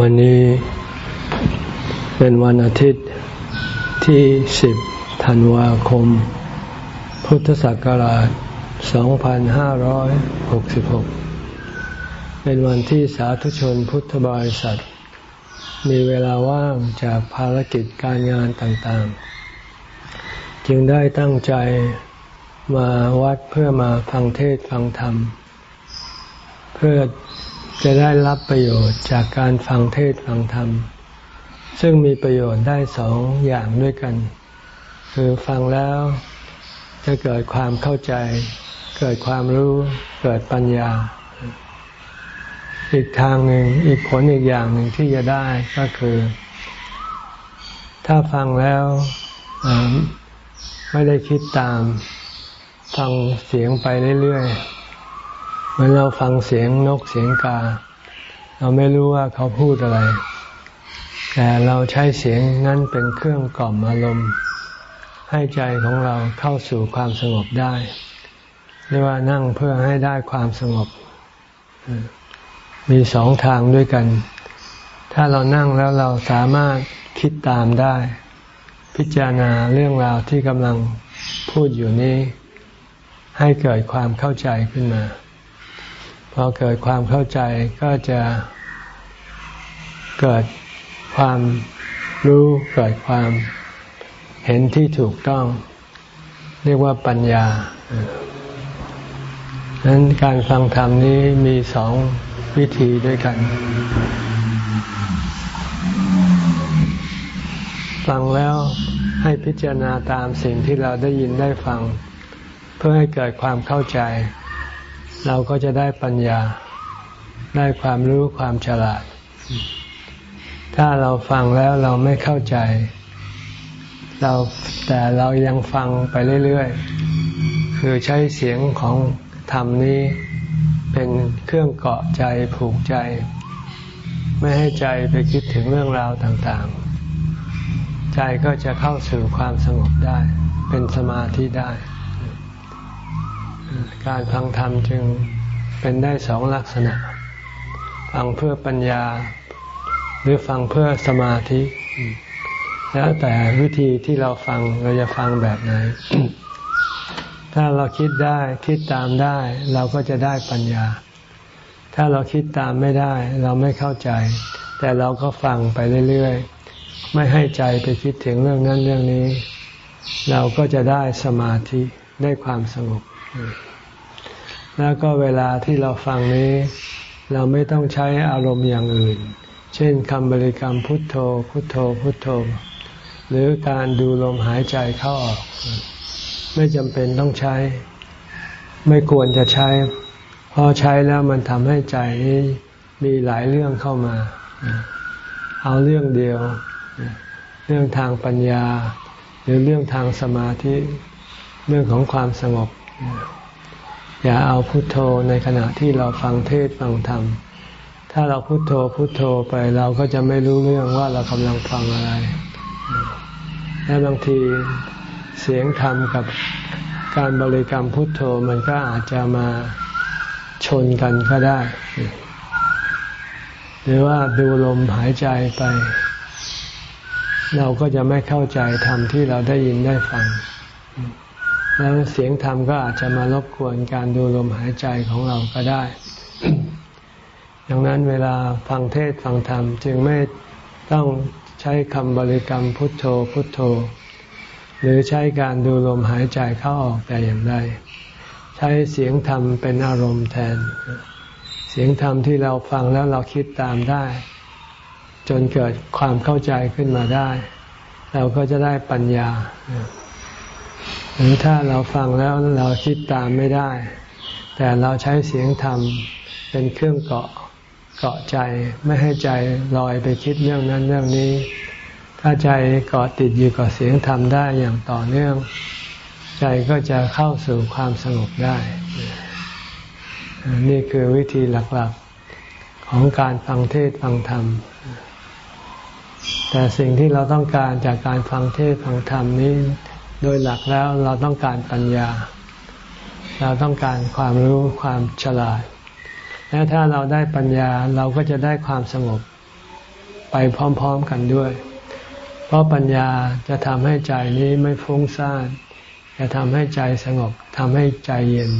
วันนี้เป็นวันอาทิตย์ที่สิบธันวาคม พุทธศักราช 2566 เป็นวันที่สาธุชนพุทธบริษัท มีเวลาว่างจากภารกิจการงานต่างๆ จึงได้ตั้งใจมาวัดเพื่อมาฟังเทศฟังธรรม เพื่อ จะได้รับประโยชน์จากการฟังเทศฟังธรรม ซึ่งมีประโยชน์ได้สองอย่างด้วยกัน คือฟังแล้วจะเกิดความเข้าใจ เกิดความรู้เกิดปัญญา อีกทางหนึ่งอีกผลอีกอย่างหนึ่งที่จะได้ก็คือ ถ้าฟังแล้วไม่ได้คิดตาม ฟังเสียงไปเรื่อยๆ มือนเราฟังเสียงนกเสียงกา เราไม่รู้ว่าเขาพูดอะไร แต่เราใช้เสียงนั้นเป็นเครื่องกล่อมอารมณ์ ให้ใจของเราเข้าสู่ความสงบได้เรียกว่านั่งเพื่อให้ได้ความสงบ มีสองทางด้วยกัน ถ้าเรานั่งแล้วเราสามารถคิดตามได้ พิจารณาเรื่องราวที่กำลังพูดอยู่นี้ ให้เกิดความเข้าใจขึ้นมา อเกิดความเข้าใจก็จะเกิดความรู้เกิดความเห็นที่ถูกต้อง เรียกว่าปัญญาดังนั้นการฟังธรรมนี้มีสองวิธีด้วยกัน ฟังแล้วให้พิจารณาตามสิ่งที่เราได้ยินได้ฟัง เพื่อให้เกิดความเข้าใจ เราก็จะได้ปัญญาได้ความรู้ความฉลาด ถ้าเราฟังแล้วเราไม่เข้าใจ เราแต่เรายังฟังไปเรื่อยๆ คือใช้เสียงของธรรมนี้เป็นเครื่องเกาะใจผูกใจ ไม่ให้ใจไปคิดถึงเรื่องราวต่างๆ ใจก็จะเข้าสู่ความสงบได้ เป็นสมาธิได้ การฟังธรรมจึงเป็นได้สองลักษณะ ฟังเพื่อปัญญา หรือฟังเพื่อสมาธิ แล้วแต่วิธีที่เราฟังเราจะฟังแบบไหน ถ้าเราคิดได้คิดตามได้ เราก็จะได้ปัญญา ถ้าเราคิดตามไม่ได้ เราไม่เข้าใจ แต่เราก็ฟังไปเรื่อยๆ ไม่ให้ใจไปคิดถึงเรื่องนั้นเรื่องนี้ เราก็จะได้สมาธิได้ความสงบ แล้วก็เวลาที่เราฟังนี้ เราไม่ต้องใช้อารมณ์อย่างอื่น เช่นคำบริกรรมพุทโธ พุทโธ พุทโธ หรือการดูลมหายใจเข้าออก ไม่จำเป็นต้องใช้ ไม่ควรจะใช้พอใช้แล้วมันทำให้ใจนี้มีหลายเรื่องเข้ามา เอาเรื่องเดียว เรื่องทางปัญญา หรือเรื่องทางสมาธิ เรื่องของความสงบ อย่าเอาพุโทโธในขณะที่เราฟังเทศฟังธรรม ถ้าเราพุโทโธพุโทโธไปเราก็จะไม่รู้เรื่องว่าเรากำลังฟังอะไร และบางทีเสียงธรรมกับการบริกรรมพุทโธมันก็อาจจะมาชนกันก็ได้ หรือว่าดูลมหายใจไป เราก็จะไม่เข้าใจธรรมที่เราได้ยินได้ฟัง แล้วเสียงธรรมก็อาจจะมารบกวนการดูลมหายใจของเราก็ได้ ดังนั้นเวลาฟังเทศฟังธรรมจึงไม่ต้องใช้คำบริกรรมพุทโธพุทโธ หรือใช้การดูลมหายใจเข้าออกแต่อย่างใด ใช้เสียงธรรมเป็นอารมณ์แทน เสียงธรรมที่เราฟังแล้วเราคิดตามได้ จนเกิดความเข้าใจขึ้นมาได้ เราก็จะได้ปัญญา หรือถ้าเราฟังแล้วเราคิดตามไม่ได้ แต่เราใช้เสียงธรรมเป็นเครื่องเกาะเกาะใจไม่ให้ใจลอยไปคิดเรื่องนั้นเรื่องนี้ ถ้าใจเกาะติดอยู่กับเสียงธรรมได้อย่างต่อเนื่อง ใจก็จะเข้าสู่ความสงบได้ นี่คือวิธีหลักๆของการฟังเทศฟังธรรม แต่สิ่งที่เราต้องการจากการฟังเทศฟังธรรมนี้ โดยหลักแล้วเราต้องการปัญญา เราต้องการความรู้ความฉลาด และถ้าเราได้ปัญญาเราก็จะได้ความสงบไปพร้อมๆกันด้วย เพราะปัญญาจะทำให้ใจนี้ไม่ฟุ้งซ่าน จะทำให้ใจสงบทำให้ใจเย็น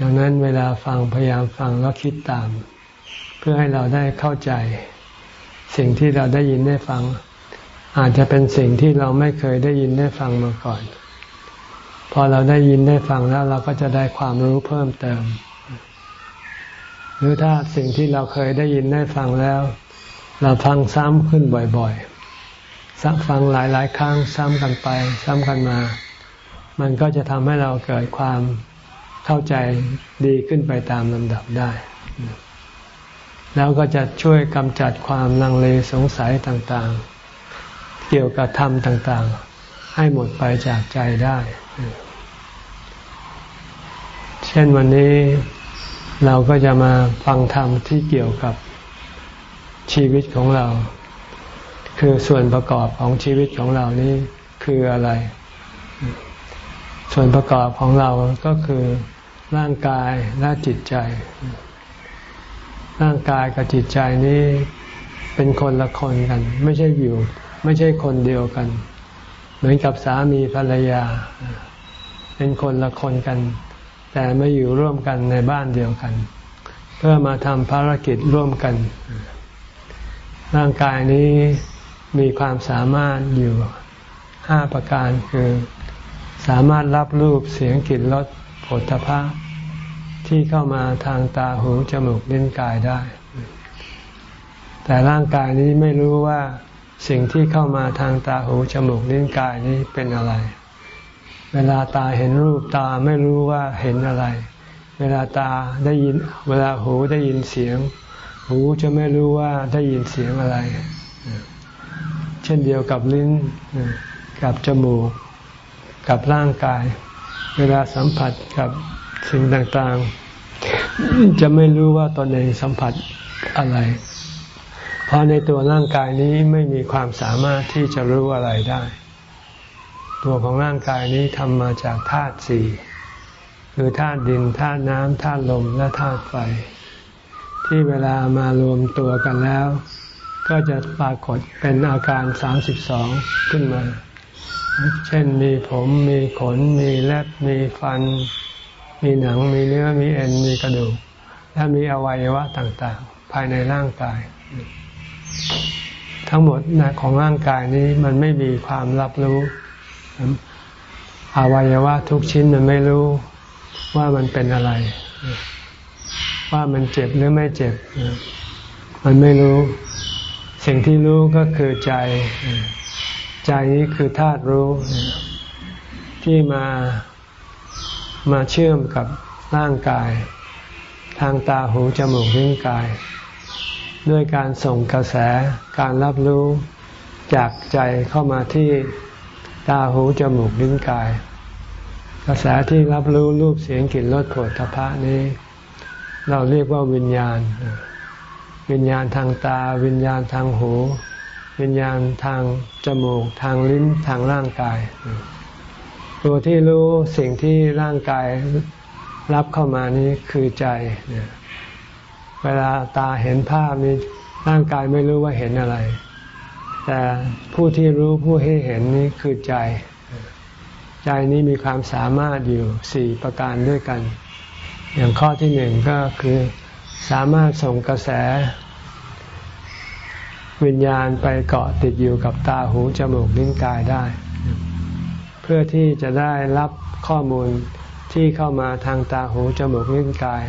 ดังนั้นเวลาฟังพยายามฟังแล้วคิดตาม เพื่อให้เราได้เข้าใจ สิ่งที่เราได้ยินได้ฟัง อาจจะเป็นสิ่งที่เราไม่เคยได้ยินได้ฟังมาก่อน พอเราได้ยินได้ฟังแล้วเราก็จะได้ความรู้เพิ่มเติม หรือถ้าสิ่งที่เราเคยได้ยินได้ฟังแล้ว เราฟังซ้ำขึ้นบ่อยๆซัฟังหลายๆ ครั้งซ้ำกันไป ซ้ำกันมา มันก็จะทำให้เราเกิดความเข้าใจดีขึ้นไปตามลำดับได้ แล้วก็จะช่วยกำจัดความลังเลสงสัยต่างๆ เกี่ยวกับธรรมต่างๆ ให้หมดไปจากใจได้ เช่นวันนี้เราก็จะมาฟังธรรมที่เกี่ยวกับชีวิตของเรา คือส่วนประกอบของชีวิตของเรานี้คืออะไร ส่วนประกอบของเราก็คือร่างกายและจิตใจ ร่างกายกับจิตใจนี้เป็นคนละคนกัน ไม่ใช่อยู่ ไม่ใช่คนเดียวกัน เหมือนกับสามีภรรยา เป็นคนละคนกัน แต่มาอยู่ร่วมกันในบ้านเดียวกัน เพื่อมาทำภารกิจร่วมกัน ร่างกายนี้มีความสามารถอยู่ห้าประการคือ สามารถรับรูปเสียงกลิ่นรสผลทพะที่เข้ามาทางตาหูจมูกลิ้นกายได้ แต่ร่างกายนี้ไม่รู้ว่า สิ่งที่เข้ามาทางตาหูจมูกลิ้นกายนี้เป็นอะไร เวลาตาเห็นรูปตาไม่รู้ว่าเห็นอะไร เวลาตาได้ยิน เวลาหูได้ยินเสียง หูจะไม่รู้ว่าได้ยินเสียงอะไร เช่นเดียวกับลิ้น กับจมูก กับร่างกาย เวลาสัมผัสกับสิ่งต่างๆ จะไม่รู้ว่าตนเองสัมผัสอะไร ราะในตัวร่างกายนี้ไม่มีความสามารถที่จะรู้อะไรได้ ตัวของร่างกายนี้ทำมาจากธาตุสี่คือธาตุดินธาตุน้ำธาตุลมและธาตุไฟ ที่เวลามารวมตัวกันแล้ว ก็จะปรากฏเป็นอาการสามสิบสองขึ้นมา เช่นมีผมมีขน มีเล็บมีฟัน มีหนังมีเนื้อมีเอ็นมีกระดูก และมีอวัยวะต่างๆ ภายในร่างกาย ทั้งหมดนะของร่างกายนี้มันไม่มีความรับรู้อวัยวะทุกชิ้นมันไม่รู้ว่ามันเป็นอะไร ว่ามันเจ็บหรือไม่เจ็บ มันไม่รู้ สิ่งที่รู้ก็คือใจ ใจนี้คือธาตุรู้ ที่มามาเชื่อมกับร่างกาย ทางตาหูจมูกลิ้นกาย ด้วยการส่งกระแสการรับรู้จากใจเข้ามาที่ตาหูจมูกลิ้นกาย กระแสที่รับรู้รูปเสียงกลิ่นรสโผฏฐพะนี้ เราเรียกว่าวิญญาณ วิญญาณทางตา วิญญาณทางหู วิญญาณทางจมูก ทางลิ้นทางร่างกาย ตัวที่รู้สิ่งที่ร่างกายรับเข้ามานี้คือใจเเวลาตาเห็นภาพนี้ร่างกายไม่รู้ว่าเห็นอะไร แต่ผู้ที่รู้ผู้ให้เห็นนี้คือใจ ใจนี้มีความสามารถอยู่สี่ประการด้วยกัน อย่างข้อที่หนึ่งก็คือสามารถส่งกระแส วิญญาณไปเกาะติดอยู่กับตาหูจมูกลิ้นกายได้ เพื่อที่จะได้รับข้อมูลที่เข้ามาทางตาหูจมูกลิ้นกาย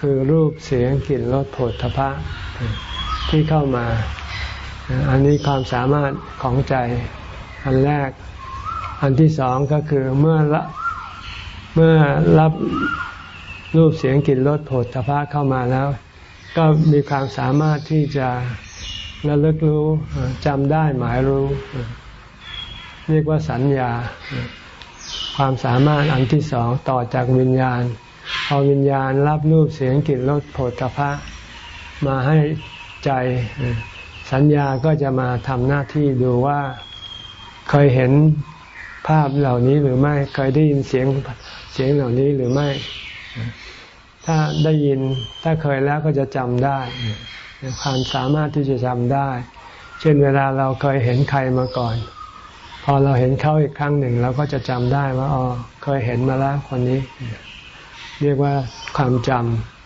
คือรูปเสียงกลิ่นรสผลทพะที่เข้ามา อันนี้ความสามารถของใจอันแรก อันที่สองก็คือเมื่อละเมื่อรับรูปเสียงกลิ่นรสผลทพะเข้ามาแล้ว ก็มีความสามารถที่จะระลึกรู้จำได้หมายรู้ เรียกว่าสัญญา ความสามารถอันที่สองต่อจากวิญญาณ พอวิญญาณรับรูปเสียงกลิ่นรสโผฏฐพะมาให้ใจสัญญาก็จะมาทำหน้าที่ดูว่าเคยเห็นภาพเหล่านี้หรือไม่เคยได้ยินเสียงเสียงเหล่านี้หรือไม่ ถ้าได้ยินถ้าเคยแล้วก็จะจำได้ความสามารถที่จะจำได้ เช่นเวลาเราเคยเห็นใครมาก่อน พอเราเห็นเขาอีกครั้งหนึ่งเราก็จะจำได้ว่าอ๋อเคยเห็นมาแล้วคนนี้ เรียกว่าความจ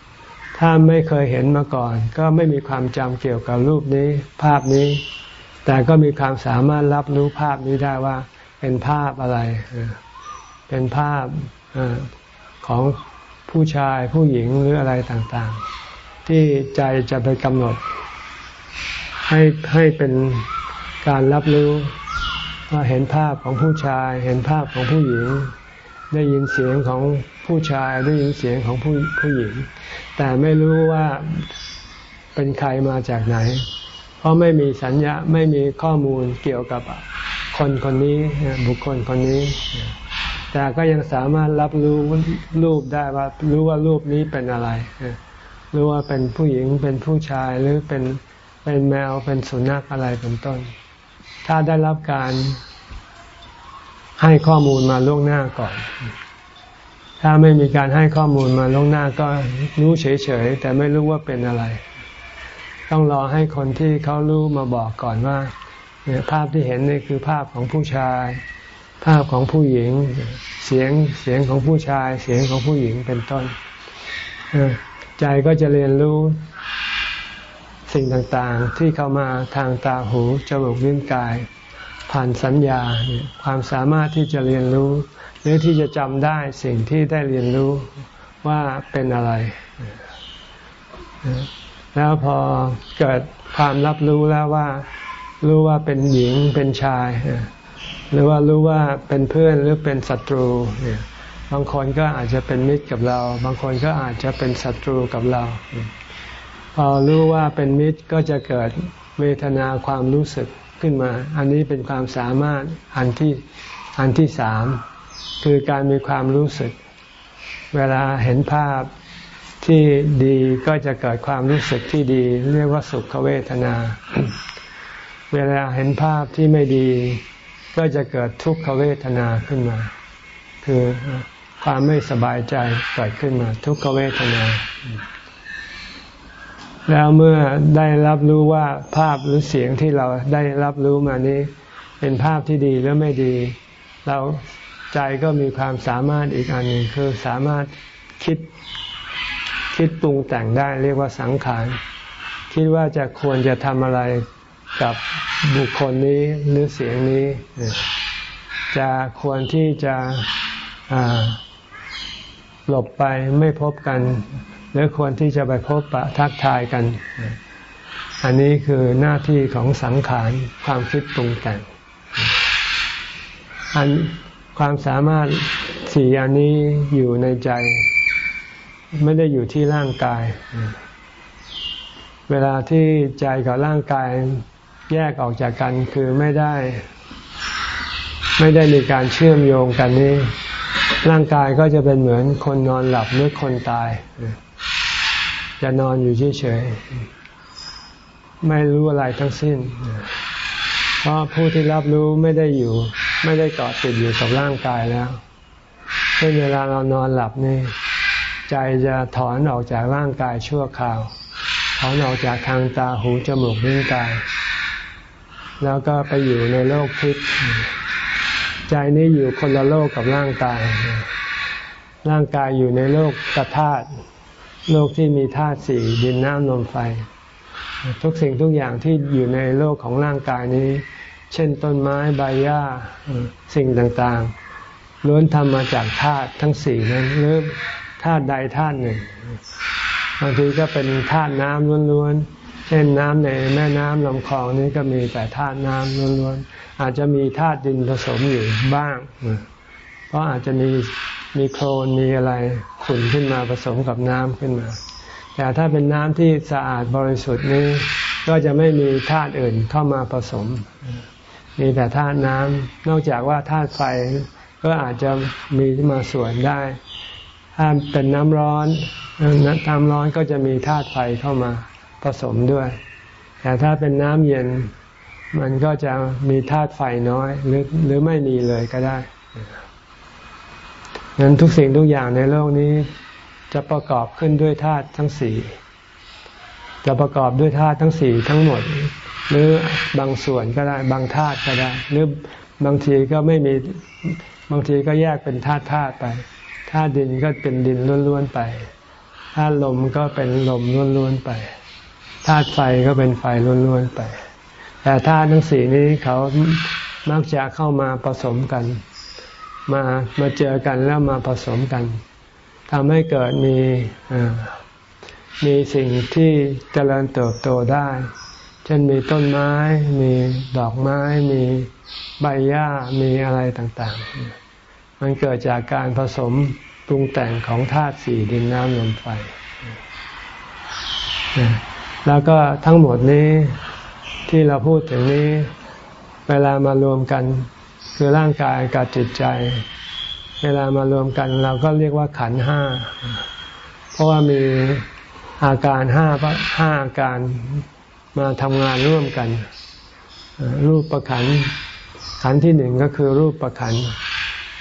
ำถ้าไม่เคยเห็นมาก่อน ก็ไม่มีความจำเกี่ยวกับรูปนี้ ภาพนี้ แต่ก็มีความสามารถรับรู้ภาพนี้ได้ว่า เป็นภาพอะไร เป็นภาพของผู้ชายผู้หญิงหรืออะไรต่างๆ ที่ใจจะไปกำหนด ให้ให้เป็นการรับรู้ว่าเห็นภาพของผู้ชาย เห็นภาพของผู้หญิง ได้ยินเสียงของ ผู้ชายได้ยินเสียงของผู้ผู้หญิง แต่ไม่รู้ว่าเป็นใครมาจากไหน เพราะไม่มีสัญญาไม่มีข้อมูลเกี่ยวกับคนคนนี้บุคคลคนนี้ แต่ก็ยังสามารถรับรู้รูปได้ว่ารู้ว่ารูปนี้เป็นอะไรรู้ว่าเป็นผู้หญิงเป็นผู้ชายหรือเป็นเป็นแมวเป็นสุนัขอะไรเป็นต้น ถ้าได้รับการให้ข้อมูลมาล่วงหน้าก่อน ถ้าไม่มีการให้ข้อมูลมาล่วงหน้าก็รู้เฉยๆ แต่ไม่รู้ว่าเป็นอะไร ต้องรอให้คนที่เขารู้มาบอกก่อนว่าภาพที่เห็นนี่คือภาพของผู้ชาย ภาพของผู้หญิง เสียงเสียงของผู้ชาย เสียงของผู้หญิงเป็นต้นใจก็จะเรียนรู้สิ่งต่างๆ ที่เข้ามาทางตาหูจมูกลิ้นกาย ผ่านสัญญาความสามารถที่จะเรียนรู้ หรือที่จะจำได้สิ่งที่ได้เรียนรู้ว่าเป็นอะไร แล้วพอเกิดความรับรู้แล้วว่า รู้ว่าเป็นหญิงเป็นชาย หรือว่ารู้ว่าเป็นเพื่อนหรือเป็นศัตรูบางคนก็อาจจะเป็นมิตรกับเรา บางคนก็อาจจะเป็นศัตรูกับเรา พอรู้ว่าเป็นมิตรก็จะเกิดเวทนาความรู้สึกขึ้นมา อันนี้เป็นความสามารถอันที่อันที่สาม คือการมีความรู้สึก เวลาเห็นภาพที่ดีก็จะเกิดความรู้สึกที่ดี เรียกว่าสุขเวทนา เวลาเห็นภาพที่ไม่ดี ก็จะเกิดทุกขเวทนาขึ้นมา คือความไม่สบายใจเกิดขึ้นมา ทุกขเวทนา แล้วเมื่อได้รับรู้ว่าภาพหรือเสียงที่เราได้รับรู้มานี้ เป็นภาพที่ดีหรือไม่ดี เรา ใจก็มีความสามารถอีกอันหนึ่งคือสามารถคิดคิดปรุงแต่งได้เรียกว่าสังขาร คิดว่าจะควรจะทำอะไรกับบุคคลนี้หรือเสียงนี้ จะควรที่จะหลบไปไม่พบกัน หรือควรที่จะไปพบปะทักทายกัน อันนี้คือหน้าที่ของสังขารความคิดปรุงแต่งอัน ความสามารถสี่อันนี้อยู่ในใจ ไม่ได้อยู่ที่ร่างกาย เวลาที่ใจกับร่างกายแยกออกจากกันคือไม่ได้ ไม่ได้มีการเชื่อมโยงกันนี้ ร่างกายก็จะเป็นเหมือนคนนอนหลับหรือคนตาย จะนอนอยู่เฉยๆไม่รู้อะไรทั้งสิ้น เพราะผู้ที่รับรู้ไม่ได้อยู่ ไม่ได้เกาะติดอยู่กับร่างกายแล้วเช่นเวลาเรานอนหลับนี่ ใจจะถอนออกจากร่างกายชั่วคราว ถอนออกจากทางตาหูจมูกลิ้นกาย แล้วก็ไปอยู่ในโลกทิพย์ใจนี้อยู่คนละโลกกับร่างกาย ร่างกายอยู่ในโลกกระธาตุโลกที่มีธาตุสี่ดินน้ำลมไฟ ทุกสิ่งทุกอย่างที่อยู่ในโลกของร่างกายนี้ เช่นต้นไม้ใบหญ้าสิ่งต่างๆล้วนทำมาจากธาตุทั้งสี่นั้นหรือธาตุใดธาตุหนึ่งบางทีก็เป็นธาตุน้ำล้วนๆเช่นน้ำในแม่น้ำลำคลองนี้ก็มีแต่ธาตุน้ำล้วนๆอาจจะมีธาตุดินผสมอยู่บ้าง เพราะอาจจะมีมีโคลนมีอะไรขุ่นขึ้นมาผสมกับน้ำขึ้นมา แต่ถ้าเป็นน้ำที่สะอาดบริสุทธิ์นี้ ก็จะไม่มีธาตุอื่นเข้ามาผสม มีแต่ธาตุน้ำนอกจากว่าธาตุไฟก็อาจจะมีมาส่วนได้ ถ้าเป็นน้ำร้อนน้ำร้อนก็จะมีธาตุไฟเข้ามาผสมด้วย แต่ถ้าเป็นน้ำเย็นมันก็จะมีธาตุไฟน้อยหรือหรือไม่มีเลยก็ได้งั้นทุกสิ่งทุกอย่างในโลกนี้ จะประกอบขึ้นด้วยธาตุทั้งสี่จะประกอบด้วยธาตุทั้งสี่ทั้งหมด หรือบางส่วนก็ได้ บางธาตุก็ได้ หรือบางทีก็ไม่มีบางทีก็แยกเป็นธาตุธาตุไปธาตุดินก็เป็นดินล้วนๆไปธาตุลมก็เป็นลมล้วนๆไปธาตุไฟก็เป็นไฟล้วนๆไป แต่ธาตุทั้งสี่นี้เขามักจะเข้ามาผสมกัน มามาเจอกันแล้วมาผสมกันทำให้เกิดมีมีสิ่งที่เจริญเติบโตได้ ช่นมีต้นไม้ มีดอกไม้ มีใบหญ้า มีอะไรต่างๆ มันเกิดจากการผสมปรุงแต่งของธาตุสี่ดินน้ำลมไฟ แล้วก็ทั้งหมดนี้ที่เราพูดถึงนี้ เวลามารวมกันคือร่างกายกับจิตใจ เวลามารวมกันเราก็เรียกว่าขันห้า เพราะว่ามีอาการห้าห้าอาการ มาทำงานร่วมกัน รูปประขันขันที่หนึ่งก็คือรูปประขัน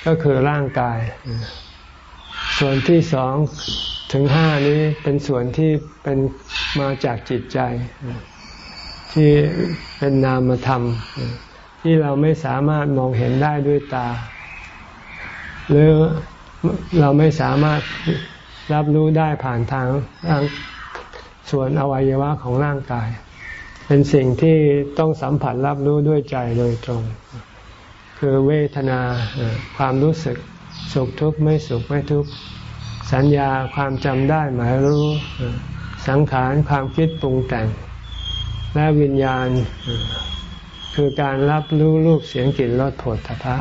ก็คือร่างกาย ส่วนที่สองถึงห้านี้เป็นส่วนที่เป็นมาจากจิตใจ ที่เป็นนามธรรม ที่เราไม่สามารถมองเห็นได้ด้วยตา หรือเราไม่สามารถรับรู้ได้ผ่านทางส่วนอวัยวะของร่างกาย เป็นสิ่งที่ต้องสัมผัสรับรู้ด้วยใจโดยตรง คือเวทนาความรู้สึกสุขทุกข์ไม่สุขไม่ทุกข์สัญญาความจำได้หมายรู้ สังขารความคิดปรุงแต่ง และวิญญาณคือการรับรู้รูปเสียงกลิ่นรสผลทพะ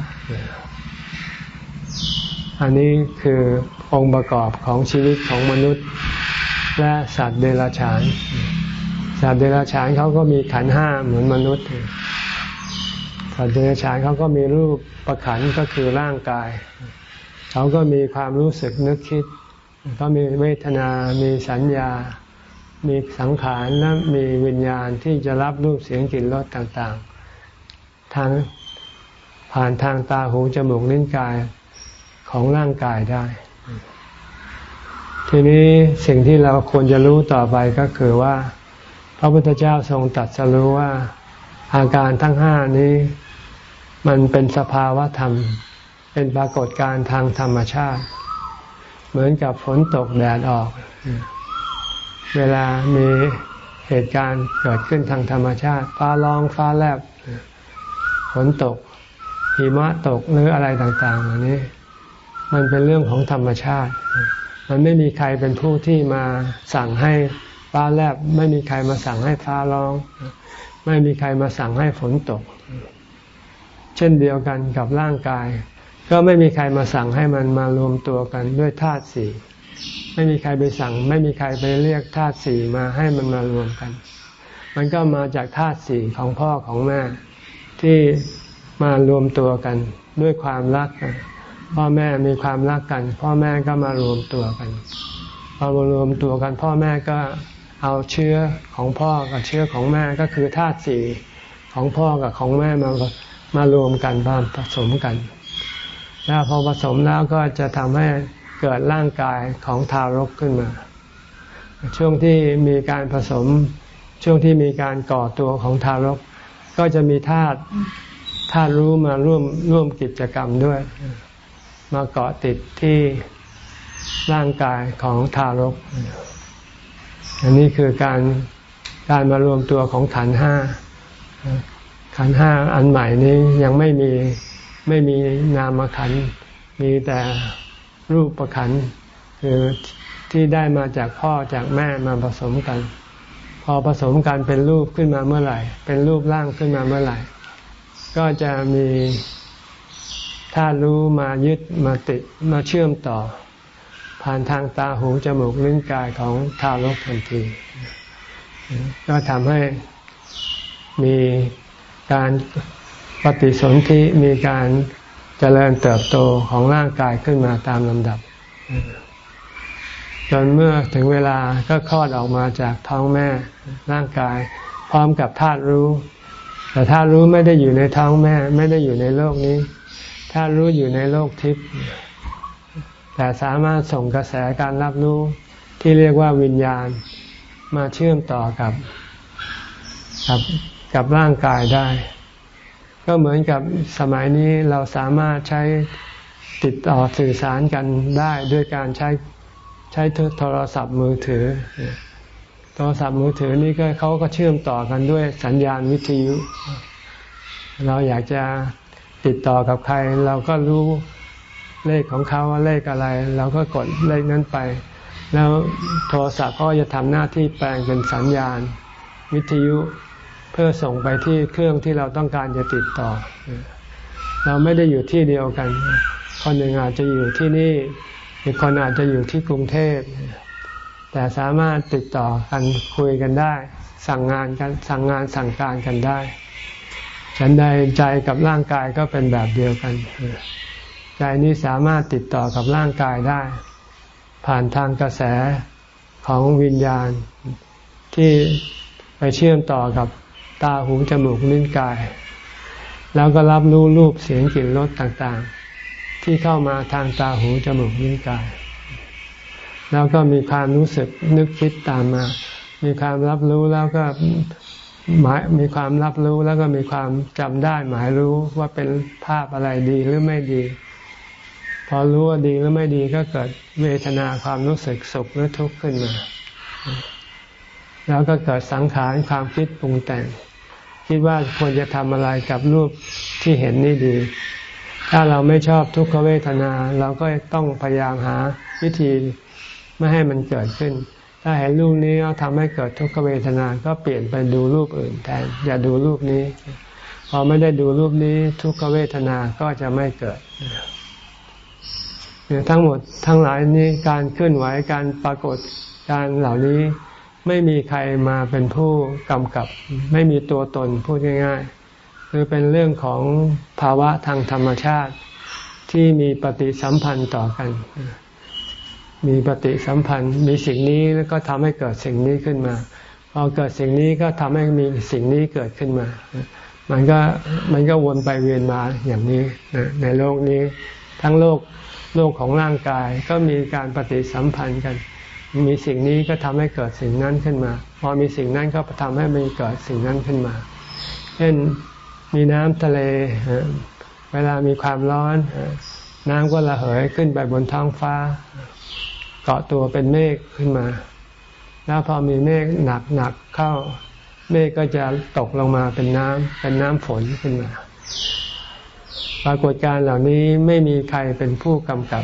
อันนี้คือองค์ประกอบของชีวิตของมนุษย์ และสัตว์เดรัจฉาน สัตว์เดรัจฉานเขาก็มีขันห้าเหมือนมนุษย์ สัตว์เดรัจฉานเขาก็มีรูปประขันก็คือร่างกาย เขาก็มีความรู้สึกนึกคิดเขามีเวทนา มีสัญญา มีสังขารและมีวิญญาณที่จะรับรูปเสียงกลิ่นรสต่างๆ ทางผ่านทางตาหูจมูกลิ้นกายของร่างกายได้ ทีนี้สิ่งที่เราควรจะรู้ต่อไปก็คือว่า พระพุทธเจ้าทรงตัดสรู้ว่าอาการทั้งห้านี้ มันเป็นสภาวะธรรม เป็นปรากฏการณ์ทางธรรมชาติ เหมือนกับฝนตกแดดออก เวลามีเหตุการณ์เกิดขึ้นทางธรรมชาติ ฟ้าร้องฟ้าแลบฝนตกหิมะตกหรืออะไรต่างๆเหล่านี้ มันเป็นเรื่องของธรรมชาติ มันไม่มีใครเป็นผู้ที่มาสั่งให้ ฟ้าแลบไม่มีใครมาสั่งให้ฟ้าร้อง ไม่มีใครมาสั่งให้ฝนตก เช่นเดียวกันกับร่างกาย ก็ไม่มีใครมาสั่งให้มันมารวมตัวกันด้วยธาตุสี่ไม่มีใครไปสั่ง ไม่มีใครไปเรียกธาตุสี่มาให้มันมารวมกัน มันก็มาจากธาตุสี่ของพ่อของแม่ที่มารวมตัวกันด้วยความรัก พ่อแม่มีความรักกัน พ่อแม่ก็มารวมตัวกันพอมารวมตัวกัน พ่อแม่ก็ เอาเชื้อของพ่อกับเชื้อของแม่ก็คือธาตุสี่ของพ่อกับของแม่มามารวมกันมาผสมกัน แล้วพอผสมแล้วก็จะทำให้เกิดร่างกายของทารกขึ้นมา ช่วงที่มีการผสมช่วงที่มีการก่อตัวของทารก ก็จะมีธาตุธาตุรู้มาร่วมร่วมกิจกรรมด้วย มาเกาะติดที่ร่างกายของทารก อันนี้คือการการมารวมตัวของขันห้าขันห้าอันใหม่นี้ยังไม่มีไม่มีนามขันมีแต่รูปประขันคือที่ได้มาจากพ่อจากแม่มาผสมกัน พอผสมกันเป็นรูปขึ้นมาเมื่อไหร่ เป็นรูปร่างขึ้นมาเมื่อไหร่ ก็จะมีถ้ารู้มายึดมาติดมาเชื่อมต่อ ผ่านทางตาหูจมูกลิ้นกายของทารกทันที ก็ทำให้มีการปฏิสนธิมีการเจริญเติบโตของร่างกายขึ้นมาตามลำดับ จนเมื่อถึงเวลาก็คลอดออกมาจากท้องแม่ร่างกาย พร้อมกับธาตุรู้ แต่ธาตุรู้ไม่ได้อยู่ในท้องแม่ ไม่ได้อยู่ในโลกนี้ถ้ารู้อยู่ในโลกทิพย์ แต่สามารถส่งกระแสการรับรู้ที่เรียกว่าวิญญาณมาเชื่อมต่อกับกับกับร่างกายได้ ก็เหมือนกับสมัยนี้เราสามารถใช้ติดต่อสื่อสารกันได้ด้วยการใช้ใช้โทรศัพท์มือถือ โทรศัพท์มือถือนี่ก็เขาก็เชื่อมต่อกันด้วยสัญญาณวิทยุ เราอยากจะติดต่อกับใคร เราก็รู้ เลขของเขาว่าเลขอะไร เราก็กดเลขนั้นไป แล้วโทรศัพท์ก็จะทำหน้าที่แปลงเป็นสัญญาณ วิทยุเพื่อส่งไปที่เครื่องที่เราต้องการจะติดต่อ เราไม่ได้อยู่ที่เดียวกัน คนหนึ่งอาจจะอยู่ที่นี่ อีกคนอาจจะอยู่ที่กรุงเทพแต่สามารถติดต่อกันคุยกันได้ สั่งงานกันสั่งงานสั่งการกันได้ฉันใดใจกับร่างกายก็เป็นแบบเดียวกัน ใจนี้สามารถติดต่อกับร่างกายได้ ผ่านทางกระแสของวิญญาณ ที่ไปเชื่อมต่อกับตาหูจมูกลิ้นกาย แล้วก็รับรู้รูปเสียงกลิ่นรสต่างๆ ที่เข้ามาทางตาหูจมูกลิ้นกาย แล้วก็มีความรู้สึกนึกคิดตามมา มีความรับรู้แล้วก็หมายมีความรับรู้แล้วก็มีความจำได้หมายรู้ว่าเป็นภาพอะไรดีหรือไม่ดี พอรู้ว่าดีหรือไม่ดีก็เกิดเวทนาความรู้สึกสุขหรือทุกข์ขึ้นมา แล้วก็เกิดสังขารความคิดปรุงแต่ง คิดว่าควรจะทำอะไรกับรูปที่เห็นนี่ดี ถ้าเราไม่ชอบทุกขเวทนา เราก็ต้องพยายามหาวิธีไม่ให้มันเกิดขึ้น ถ้าเห็นรูปนี้แล้วทำให้เกิดทุกขเวทนา ก็เปลี่ยนไปดูรูปอื่นแทน อย่าดูรูปนี้ พอไม่ได้ดูรูปนี้ ทุกขเวทนาก็จะไม่เกิด เนี่ยทั้งหมดทั้งหลายนี้การเคลื่อนไหวการปรากฏการเหล่านี้ ไม่มีใครมาเป็นผู้กำกับ ไม่มีตัวตนพูดง่ายๆ คือเป็นเรื่องของภาวะทางธรรมชาติที่มีปฏิสัมพันธ์ต่อกัน มีปฏิสัมพันธ์ มีสิ่งนี้แล้วก็ทำให้เกิดสิ่งนี้ขึ้นมาพอเกิดสิ่งนี้ก็ทำให้มีสิ่งนี้เกิดขึ้นมา มันก็มันก็วนไปเวียนมาอย่างนี้ในโลกนี้ ทั้งโลก โลกของร่างกายก็มีการปฏิสัมพันธ์กัน มีสิ่งนี้ก็ทำให้เกิดสิ่งนั้นขึ้นมา พอมีสิ่งนั้นก็ทำให้มันเกิดสิ่งนั้นขึ้นมา เช่นมีน้ำทะเล เวลามีความร้อน น้ำก็ระเหยขึ้นไปบนท้องฟ้า เกาะตัวเป็นเมฆขึ้นมา แล้วพอมีเมฆหนักหนักเข้า เมฆก็จะตกลงมาเป็นน้ำเป็นน้ำฝนขึ้นมา ปรากฏการเหล่านี้ไม่มีใครเป็นผู้กำกับ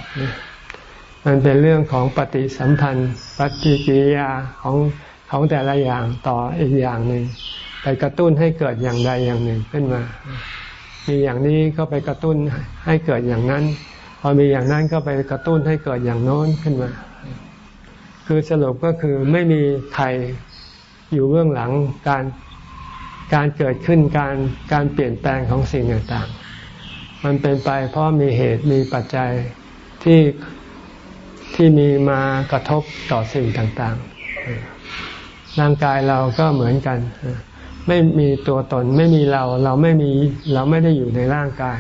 มันเป็นเรื่องของปฏิสัมพันธ์ ปฏิกิริยาของของแต่ละอย่างต่ออีกอย่างหนึ่งไปกระตุ้นให้เกิดอย่างใดอย่างหนึ่งขึ้นมา มีอย่างนี้ก็ไปกระตุ้นให้เกิดอย่างนั้น พอมีอย่างนั้นก็ไปกระตุ้นให้เกิดอย่างโน้นขึ้นมา คือสรุปก็คือไม่มีใครอยู่เบื้องหลังการการเกิดขึ้นการการเปลี่ยนแปลงของสิ่งต่างๆ มันเป็นไปเพราะมีเหตุมีปัจจัยที่ที่มีมากระทบต่อสิ่งต่างๆ ร่างกายเราก็เหมือนกัน ไม่มีตัวตนไม่มีเราเราไม่มีเราไม่ได้อยู่ในร่างกาย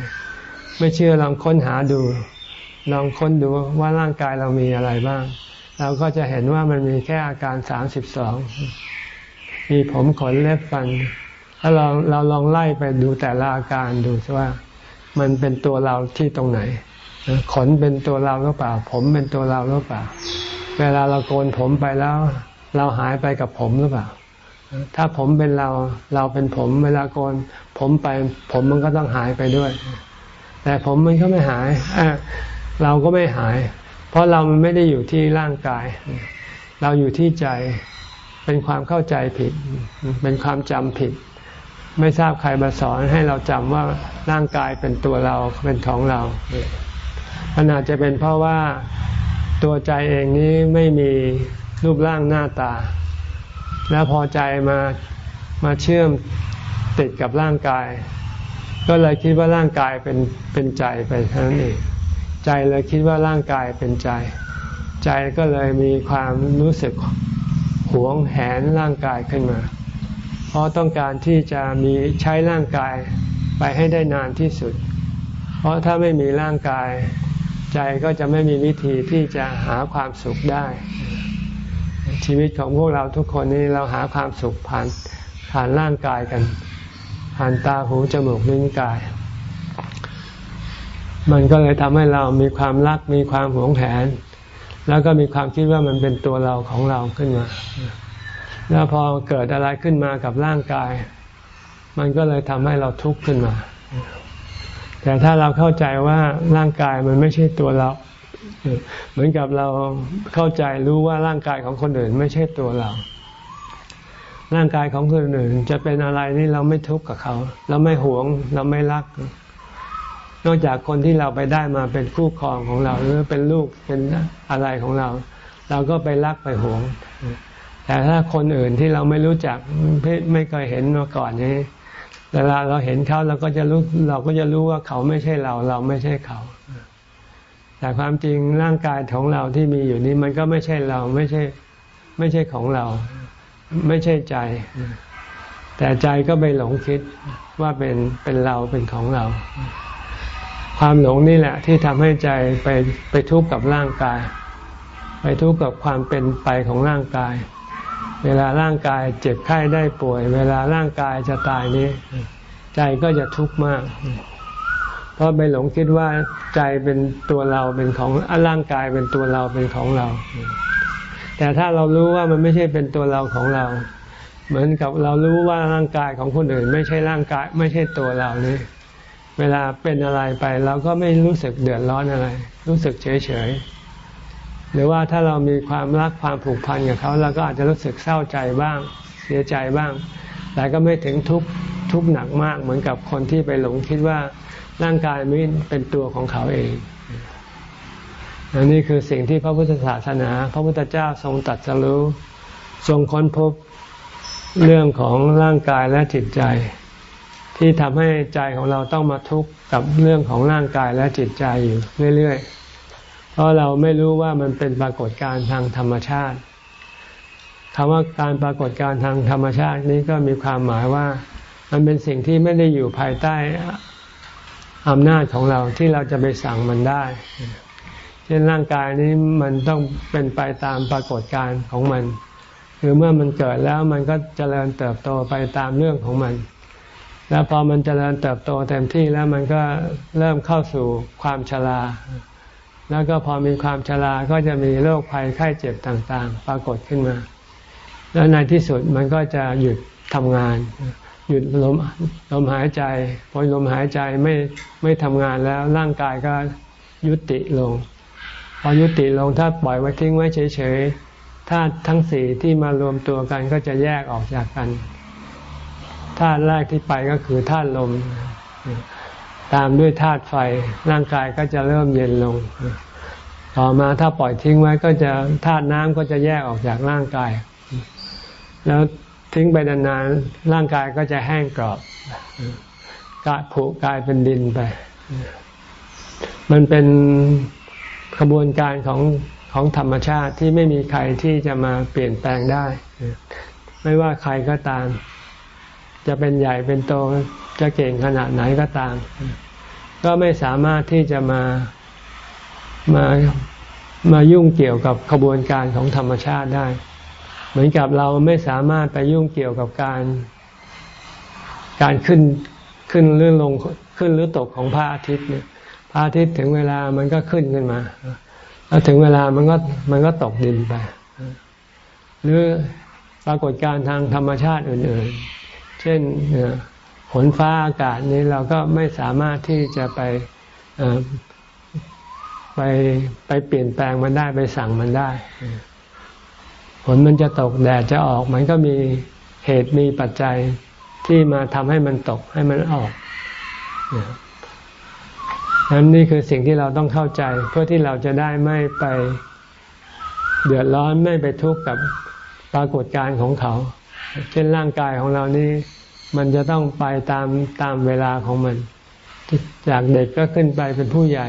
ไม่เชื่อลองค้นหาดู ลองค้นดูว่าร่างกายเรามีอะไรบ้าง เราก็จะเห็นว่ามันมีแค่อาการสามสิบสองมีผมขนเล็บฟัน ถ้าเราเราลองไล่ไปดูแต่ละอาการดูว่า มันเป็นตัวเราที่ตรงไหน ขนเป็นตัวเราหรือเปล่า ผมเป็นตัวเราหรือเปล่า เวลาเราโกนผมไปแล้ว เราหายไปกับผมหรือเปล่า ถ้าผมเป็นเรา เราเป็นผม เวลาโกนผมไป ผมมันก็ต้องหายไปด้วย แต่ผมมันก็ไม่หายเราก็ไม่หาย เพราะเรามันไม่ได้อยู่ที่ร่างกาย เราอยู่ที่ใจ เป็นความเข้าใจผิด เป็นความจำผิด ไม่ทราบใครมาสอนให้เราจำว่าร่างกายเป็นตัวเราเป็นของเรามันอาจจะเป็นเพราะว่าตัวใจเองนี้ไม่มีรูปร่างหน้าตา แล้วพอใจมามาเชื่อมติดกับร่างกาย ก็เลยคิดว่าร่างกายเป็นเป็นใจไปทั้งนั้นเองใจเลยคิดว่าร่างกายเป็นใจ ใจก็เลยมีความรู้สึกหวงแหนร่างกายขึ้นมา เพราะต้องการที่จะมีใช้ร่างกายไปให้ได้นานที่สุด เพราะถ้าไม่มีร่างกาย ใจก็จะไม่มีวิธีที่จะหาความสุขได้ ชีวิตของพวกเราทุกคนนี้เราหาความสุขผ่านผ่านร่างกายกัน ผ่านตาหูจมูกลิ้นกาย มันก็เลยทำให้เรามีความรักมีความหวงแหน แล้วก็มีความคิดว่ามันเป็นตัวเราของเราขึ้นมา แล้วพอเกิดอะไรขึ้นมากับร่างกาย มันก็เลยทำให้เราทุกข์ขึ้นมา แต่ถ้าเราเข้าใจว่าร่างกายมันไม่ใช่ตัวเรา เหมือนกับเราเข้าใจรู้ว่าร่างกายของคนอื่นไม่ใช่ตัวเรา ร่างกายของคนอื่นจะเป็นอะไรนี่เราไม่ทุกข์กับเขา เราไม่หวงเราไม่รัก นอกจากคนที่เราไปได้มาเป็นคู่ครองของเรา หรือเป็นลูกเป็นอะไรของเรา เราก็ไปรักไปหวง แต่ถ้าคนอื่นที่เราไม่รู้จักไม่เคยเห็นมาก่อนนี้เวลาเราเห็นเขาเราก็จะรู้เราก็จะรู้ว่าเขาไม่ใช่เรา เราไม่ใช่เขา แต่ความจริงร่างกายของเราที่มีอยู่นี้มันก็ไม่ใช่เราไม่ใช่ไม่ใช่ของเรา ไม่ใช่ใจ แต่ใจก็ไปหลงคิดว่าเป็นเป็นเราเป็นของเรา ความหลงนี่แหละ ที่ทำให้ใจไปไปทุกข์กับร่างกาย ไปทุกข์กับความเป็นไปของร่างกาย เวลาร่างกายเจ็บไข้ได้ป่วย เวลาร่างกายจะตายนี้ ใจก็จะทุกข์มาก เพราะไปหลงคิดว่าใจเป็นตัวเราเป็นของร่างกายเป็นตัวเราเป็นของเรา แต่ถ้าเรารู้ว่ามันไม่ใช่เป็นตัวเราของเรา เหมือนกับเรารู้ว่าร่างกายของคนอื่น ไม่ใช่ร่างกาย ไม่ใช่ตัวเรานี่เวลาเป็นอะไรไปเราก็ไม่รู้สึกเดือดร้อนอะไร รู้สึกเฉยเฉย หรือว่าถ้าเรามีความรักความผูกพันกับเขาเราก็อาจจะรู้สึกเศร้าใจบ้าง เสียใจบ้าง แต่ก็ไม่ถึงทุกทุกหนักมากเหมือนกับคนที่ไปหลงคิดว่าร่างกายไม่เป็นตัวของเขาเองอันนี้คือสิ่งที่พระพุทธศาสนา พระพุทธเจ้าทรงตัดสรู้ทรงค้นพบเรื่องของร่างกายและจิตใจ ที่ทำให้ใจของเราต้องมาทุกข์กับเรื่องของร่างกายและจิตใจอยู่เรื่อยๆ เพราะเราไม่รู้ว่ามันเป็นปรากฏการณ์ทางธรรมชาติคำว่าการปรากฏการณ์ทางธรรมชาตินี้ก็มีความหมายว่า มันเป็นสิ่งที่ไม่ได้อยู่ภายใต้อำนาจของเราที่เราจะไปสั่งมันได้ เช่นร่างกายนี้มันต้องเป็นไปตามปรากฏการณ์ของมัน คือเมื่อมันเกิดแล้วมันก็เจริญเติบโตไปตามเรื่องของมัน แล้วพอมันเจริญเติบโตเต็มที่แล้วมันก็เริ่มเข้าสู่ความชรา แล้วก็พอมีความชราก็จะมีโรคภัยไข้เจ็บต่างๆ ปรากฏขึ้นมา แล้วในที่สุดมันก็จะหยุดทำงาน หยุดลมลมหายใจ พอลมหายใจไม่ไม่ทำงานแล้วร่างกายก็ยุติลง พอยุติลงถ้าปล่อยไว้ทิ้งไว้เฉยๆธาตุทั้งสี่ที่มารวมตัวกันก็จะแยกออกจากกันธาตุแรกที่ไปก็คือธาตุลม ตามด้วยธาตุไฟ ร่างกายก็จะเริ่มเย็นลง ต่อมาถ้าปล่อยทิ้งไว้ก็จะธาตุน้ำก็จะแยกออกจากร่างกาย แล้วทิ้งไปนานๆร่างกายก็จะแห้งกรอบกะผุกลายเป็นดินไป มันเป็นกระบวนการของของธรรมชาติที่ไม่มีใครที่จะมาเปลี่ยนแปลงได้ ไม่ว่าใครก็ตาม จะเป็นใหญ่เป็นโตจะเก่งขนาดไหนก็ตาม ก็ไม่สามารถที่จะมามามายุ่งเกี่ยวกับขบวนการของธรรมชาติได้ เหมือนกับเราไม่สามารถไปยุ่งเกี่ยวกับการ การขึ้นขึ้นหรือลงขึ้นหรือตกของพระอาทิตย์เนี่ยพระอาทิตย์ถึงเวลามันก็ขึ้นขึ้นมา แล้วถึงเวลามันก็มันก็ตกดินไป หรือปรากฏการทางธรรมชาติอื่น ๆ เช่น ฝนฟ้าอากาศนี้เราก็ไม่สามารถที่จะไปไปไปเปลี่ยนแปลงมันได้ไปสั่งมันได้ฝนมันจะตกแดดจะออก มันก็มีเหตุมีปัจจัยที่มาทำให้มันตกให้มันออกนั้นนี่คือสิ่งที่เราต้องเข้าใจเพื่อที่เราจะได้ไม่ไปเดือดร้อนไม่ไปทุกข์กับปรากฏการณ์ของเขา เช่นร่างกายของเรานี่ มันจะต้องไปตามตามเวลาของมัน จากเด็กก็ขึ้นไปเป็นผู้ใหญ่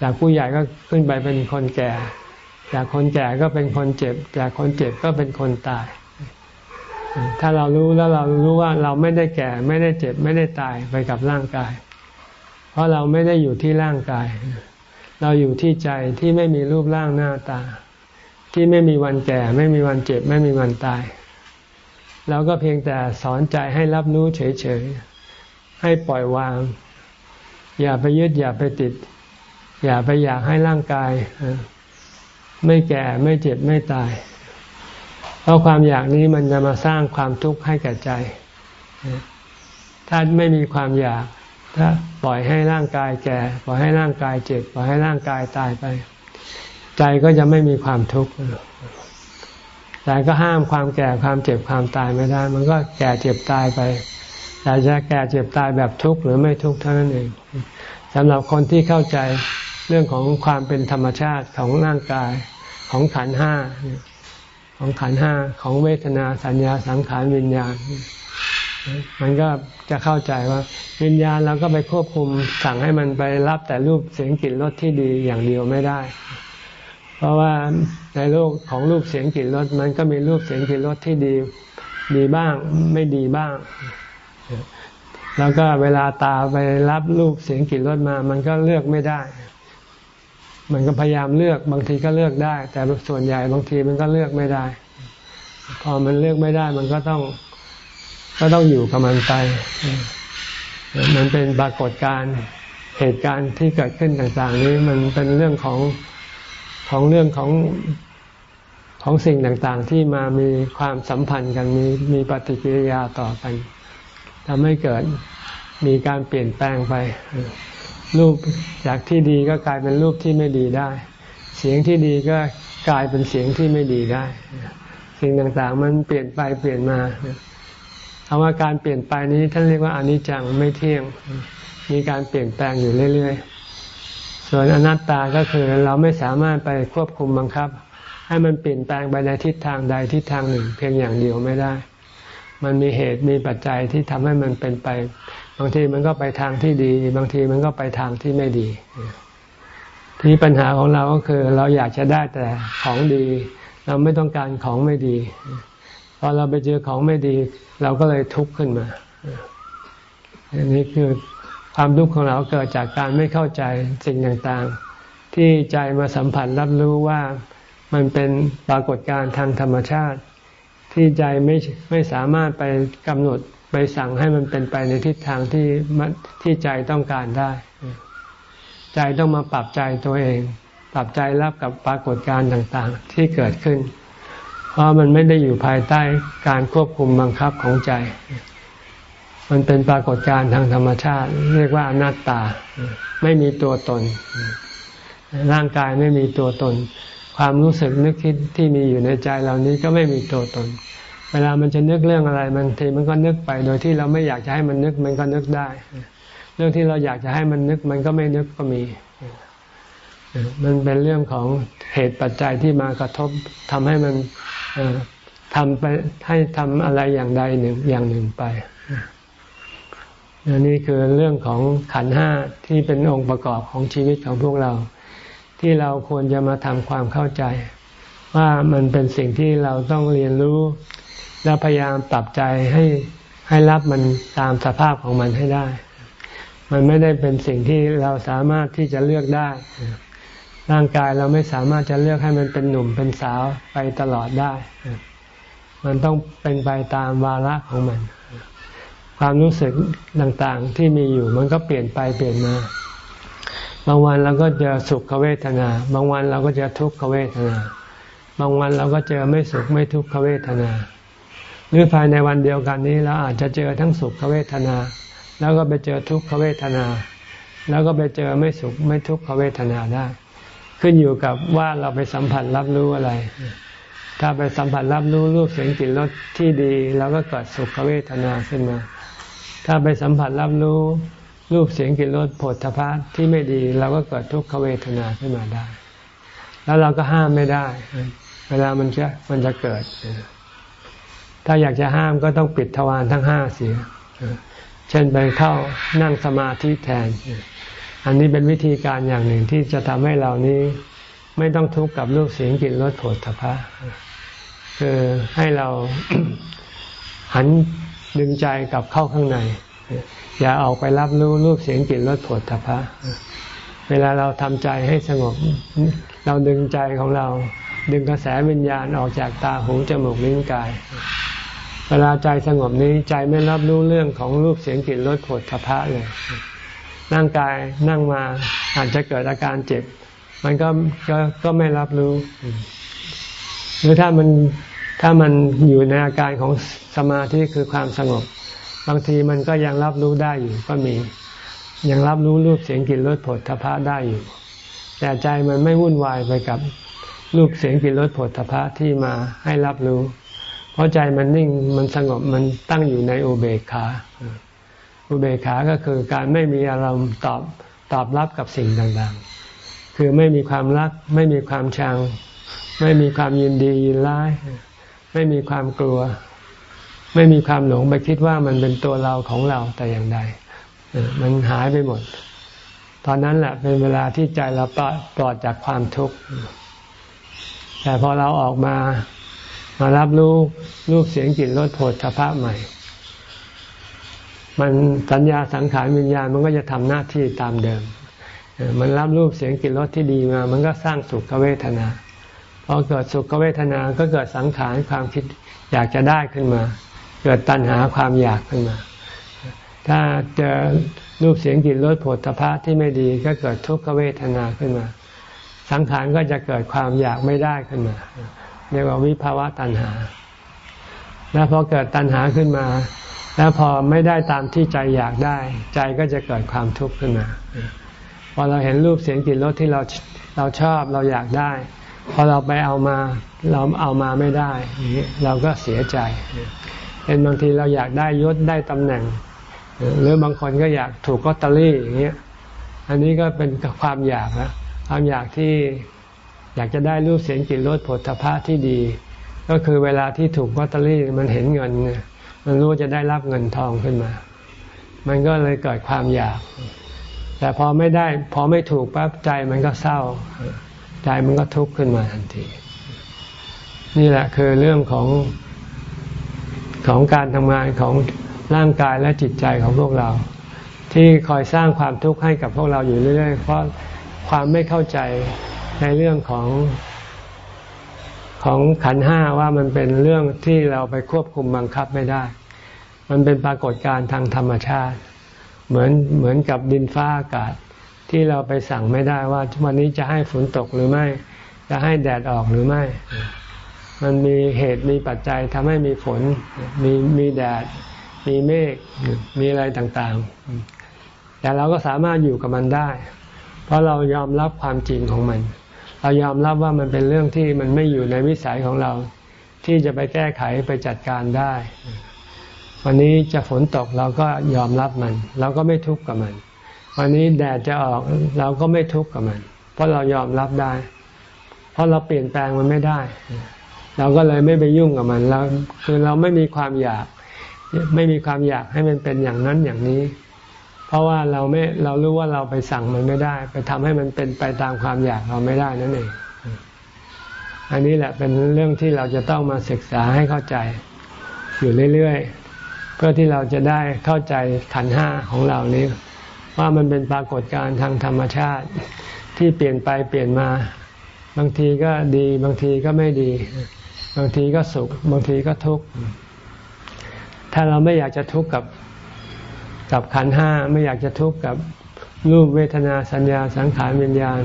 จากผู้ใหญ่ก็ขึ้นไปเป็นคนแก่ จากคนแก่ก็เป็นคนเจ็บ จากคนเจ็บก็เป็นคนตาย ถ้าเรารู้แล้วเรารู้ว่าเราไม่ได้แก่ ไม่ได้เจ็บ ไม่ได้ตายไปกับร่างกาย เพราะเราไม่ได้อยู่ที่ร่างกาย เราอยู่ที่ใจที่ไม่มีรูปร่างหน้าตา ที่ไม่มีวันแก่ ไม่มีวันเจ็บ ไม่มีวันตาย เราก็เพียงแต่สอนใจให้รับรู้เฉยๆ ให้ปล่อยวาง อย่าไปยึดอย่าไปติด อย่าไปอยากให้ร่างกาย ไม่แก่ไม่เจ็บไม่ตาย เพราะความอยากนี้มันจะมาสร้างความทุกข์ให้แก่ใจ ถ้าไม่มีความอยาก ถ้าปล่อยให้ร่างกายแก่ ปล่อยให้ร่างกายเจ็บ ปล่อยให้ร่างกายตายไป ใจก็จะไม่มีความทุกข์ แต่ก็ห้ามความแก่ความเจ็บความตายไม่ได้ มันก็แก่เจ็บตายไป แต่จะแก่เจ็บตายแบบทุกข์หรือไม่ทุกข์เท่านั้นเองสำหรับคนที่เข้าใจเรื่องของความเป็นธรรมชาติของร่างกายของขันห้าของขันห้าของเวทนาสัญญาสังขารวิญญาณ มันก็จะเข้าใจว่า วิญญาณเราก็ไปควบคุมสั่งให้มันไปรับแต่รูปเสียงกลิ่นรสที่ดีอย่างเดียวไม่ได้ เพราะว่าในโลกของรูปเสียงกลิ่นรสมันก็มีรูปเสียงกลิ่นรสที่ดีดีบ้างไม่ดีบ้าง แล้วก็เวลาตาไปรับรูปเสียงกลิ่นรสมา มันก็เลือกไม่ได้ มันก็พยายามเลือกบางทีก็เลือกได้ แต่ส่วนใหญ่บางทีมันก็เลือกไม่ได้ พอมันเลือกไม่ได้ มันก็ต้อง ก็ต้องอยู่กับมันไป มันเป็นปรากฏการณ์เหตุการณ์ที่เกิดขึ้นต่างๆ นี้มันเป็นเรื่องของ ของเรื่องของของสิ่งต่างๆ ที่มามีความสัมพันธ์กันมีมีปฏิกิริยาต่อกันทำให้เกิดมีการเปลี่ยนแปลงไป รูปจากที่ดีก็กลายเป็นรูปที่ไม่ดีได้ เสียงที่ดีก็กลายเป็นเสียงที่ไม่ดีได้ สิ่งต่างๆ มันเปลี่ยนไปเปลี่ยนมาคำว่าการเปลี่ยนไปนี้ท่านเรียกว่าอนิจจังไม่เที่ยง มีการเปลี่ยนแปลงอยู่เรื่อยๆ ส่วนอนัตตาก็คือเราไม่สามารถไปควบคุมบังคับ ให้มันเปลี่ยนแปลงไปในทิศทางใดทิศทางหนึ่ง เพียงอย่างเดียวไม่ได้ มันมีเหตุมีปัจจัยที่ทำให้มันเป็นไป บางทีมันก็ไปทางที่ดี บางทีมันก็ไปทางที่ไม่ดีที่ปัญหาของเราก็คือเราอยากจะได้แต่ของดี เราไม่ต้องการของไม่ดี พอเราไปเจอของไม่ดี เราก็เลยทุกข์ขึ้นมาอันนี้คือ ความทุกข์ของเราเกิดจากการไม่เข้าใจสิ่งต่างๆ ที่ใจมาสัมผัสรับรู้ว่ามันเป็นปรากฏการณ์ทางธรรมชาติ ที่ใจไม่ไม่สามารถไปกำหนดไปสั่งให้มันเป็นไปในทิศทางที่ที่ใจต้องการได้ ใจต้องมาปรับใจตัวเอง ปรับใจรับกับปรากฏการณ์ต่างๆ ที่เกิดขึ้น เพราะมันไม่ได้อยู่ภายใต้การควบคุมบังคับของใจ มันเป็นปรากฏการณ์ทางธรรมชาติ เรียกว่าอนัตตา ไม่มีตัวตน ร่างกายไม่มีตัวตน ความรู้สึกนึกคิดที่มีอยู่ในใจเหล่านี้ก็ไม่มีตัวตน เวลามันจะนึกเรื่องอะไรบางทีมันก็นึกไป โดยที่เราไม่อยากจะให้มันนึกมันก็นึกได้ เรื่องที่เราอยากจะให้มันนึกมันก็ไม่นึกก็มี มันเป็นเรื่องของเหตุปัจจัยที่มากระทบทำให้มันทำไปให้ทำอะไรอย่างใดหนึ่งอย่างหนึ่งไป อันนี้คือเรื่องของขันห้าที่เป็นองค์ประกอบของชีวิตของพวกเรา ที่เราควรจะมาทำความเข้าใจ ว่ามันเป็นสิ่งที่เราต้องเรียนรู้ และพยายามปรับใจให้ให้รับมันตามสภาพของมันให้ได้ มันไม่ได้เป็นสิ่งที่เราสามารถที่จะเลือกได้ ร่างกายเราไม่สามารถจะเลือกให้มันเป็นหนุ่มเป็นสาวไปตลอดได้ มันต้องเป็นไปตามวาระของมัน ความรู้สึกต่างๆที่มีอยู่มันก็เปลี่ยนไปเปลี่ยนมา บางวันเราก็เจอสุขเวทนา บางวันเราก็เจอทุกขเวทนา บางวันเราก็เจอไม่สุขไม่ทุกขเวทนา หรือภายในวันเดียวกันนี้เราอาจจะเจอทั้งสุขเวทนา แล้วก็ไปเจอทุกขเวทนา แล้วก็ไปเจอไม่สุขไม่ทุกขเวทนาได้ ขึ้นอยู่กับว่าเราไปสัมผัสรับรู้อะไรถ้าไปสัมผัสรับรู้รูปเสียงกลิ่นรสที่ดีเราก็เกิดสุขเวทนาขึ้นมา ถ้าไปสัมผัสรับรู้รูปเสียงกลิ่นรสผลทพะที่ไม่ดีเราก็เกิดทุกขเวทนาขึ้นมาได้ แล้วเราก็ห้ามไม่ได้ เวลามันจะมันจะเกิด ถ้าอยากจะห้ามก็ต้องปิดทวารทั้งห้าเสีย เช่นไปเข้านั่งสมาธิแทน อันนี้เป็นวิธีการอย่างหนึ่งที่จะทำให้เรานี้ไม่ต้องทุกข์กับรูปเสียงกลิ่นรสผฏฐพะคือให้เราหัน ดึงใจกลับเข้าข้างใน อย่าออกไปรับรู้รูปเสียงกลิ่นรสผฏฐพะเวลาเราทำใจให้สงบ เราดึงใจของเรา ดึงกระแสวิญญาณออกจากตาหูจมูกลิ้นกาย เวลาใจสงบนี้ใจไม่รับรู้เรื่องของรูปเสียงกลิ่นรสผลทพะเลยร่างกายนั่งมาอาจจะเกิดอาการเจ็บ มันก็ก็ก็ไม่รับรู้ หรือถ้ามัน ถ้ามันอยู่ในอาการของสมาธิคือความสงบ บางทีมันก็ยังรับรู้ได้อยู่ก็มี ยังรับรู้รูปเสียงกลิ่นรสผลทพะได้อยู่ แต่ใจมันไม่วุ่นวายไปกับรูปเสียงกลิ่นรสผลทพะที่มาให้รับรู้ เพราะใจมันนิ่งมันสงบมันตั้งอยู่ในอุเบกขา อุเบกขาก็คือการไม่มีอารมณ์ตอบตอบรับกับสิ่งต่างๆ คือไม่มีความรัก ไม่มีความชัง ไม่มีความยินดียินร้าย ไม่มีความกลัว ไม่มีความหลงไปคิดว่ามันเป็นตัวเราของเราแต่อย่างใดมันหายไปหมด ตอนนั้นแหละเป็นเวลาที่ใจเราปลอดจากความทุกข์ แต่พอเราออกมา มารับรู้รูปเสียงกลิ่นรสโผฏฐพะใหม่ มันสัญญาสังขารวิญญาณมันก็จะทำหน้าที่ตามเดิม มันรับรูปเสียงกลิ่นรสที่ดีมา มันก็สร้างสุขเวทนา พอเกิดสุขเวทนาก็เกิดสังขารความคิดอยากจะได้ขึ้นมา เกิดตัณหาความอยากขึ้นมา ถ้าเจอรูปเสียงกลิ่นรสผลพะที่ไม่ดีก็เกิดทุกขเวทนาขึ้นมา สังขารก็จะเกิดความอยากไม่ได้ขึ้นมาเรียกว่าวิภาวะตัณหา แล้วพอเกิดตัณหาขึ้นมา แล้วพอไม่ได้ตามที่ใจอยากได้ ใจก็จะเกิดความทุกข์ขึ้นมาพอเราเห็นรูปเสียงกลิ่นรสที่เราเราชอบเราอยากได้ พอเราไปเอามาเราเอามาไม่ได้ เราก็เสียใจเป็นบางทีเราอยากได้ยศได้ตำแหน่ง หรือบางคนก็อยากถูกลอตเตอรี่อย่างเงี้ยอันนี้ก็เป็นความอยากนะความอยากที่อยากจะได้รูปเสียงกลิ่นรสผลทพะที่ดี ก็คือเวลาที่ถูกลอตเตอรี่มันเห็นเงิน มันรู้จะได้รับเงินทองขึ้นมา มันก็เลยเกิดความอยาก แต่พอไม่ได้ พอไม่ถูกปั๊บใจมันก็เศร้า ใจมันก็ทุกข์ขึ้นมาทันที นี่แหละคือเรื่องของของการทำงานของร่างกายและจิตใจของพวกเรา ที่คอยสร้างความทุกข์ให้กับพวกเราอยู่เรื่อยๆเพราะความไม่เข้าใจในเรื่องของของขันห้าว่ามันเป็นเรื่องที่เราไปควบคุมบังคับไม่ได้ มันเป็นปรากฏการณ์ทางธรรมชาติ เหมือนเหมือนกับดินฟ้าอากาศ ที่เราไปสั่งไม่ได้ว่าวันนี้จะให้ฝนตกหรือไม่ จะให้แดดออกหรือไม่ มันมีเหตุมีปัจจัยทำให้มีฝน มีมีแดด มีเมฆ มีอะไรต่างๆ แต่เราก็สามารถอยู่กับมันได้ เพราะเรายอมรับความจริงของมัน เรายอมรับว่ามันเป็นเรื่องที่มันไม่อยู่ในวิสัยของเรา ที่จะไปแก้ไขไปจัดการได้ วันนี้จะฝนตกเราก็ยอมรับมัน เราก็ไม่ทุกข์กับมัน วันนี้แดดจะออกเราก็ไม่ทุกข์กับมัน เพราะเรายอมรับได้ เพราะเราเปลี่ยนแปลงมันไม่ได้ เราก็เลยไม่ไปยุ่งกับมันเราคือเราไม่มีความอยาก ไม่มีความอยากให้มันเป็นอย่างนั้นอย่างนี้ เพราะว่าเราไม่เรารู้ว่าเราไปสั่งมันไม่ได้ ไปทำให้มันเป็นไปตามความอยากเราไม่ได้นั่นเองอันนี้แหละเป็นเรื่องที่เราจะต้องมาศึกษาให้เข้าใจอยู่เรื่อยๆเพื่อที่เราจะได้เข้าใจขันห้าของเรานี้ ว่ามันเป็นปรากฏการณ์ทางธรรมชาติที่เปลี่ยนไปเปลี่ยนมา บางทีก็ดีบางทีก็ไม่ดี บางทีก็สุข บางทีก็ทุกข์ถ้าเราไม่อยากจะทุกข์กับกับขันห้าไม่อยากจะทุกข์กับรูปเวทนาสัญญาสังขารวิญญาณ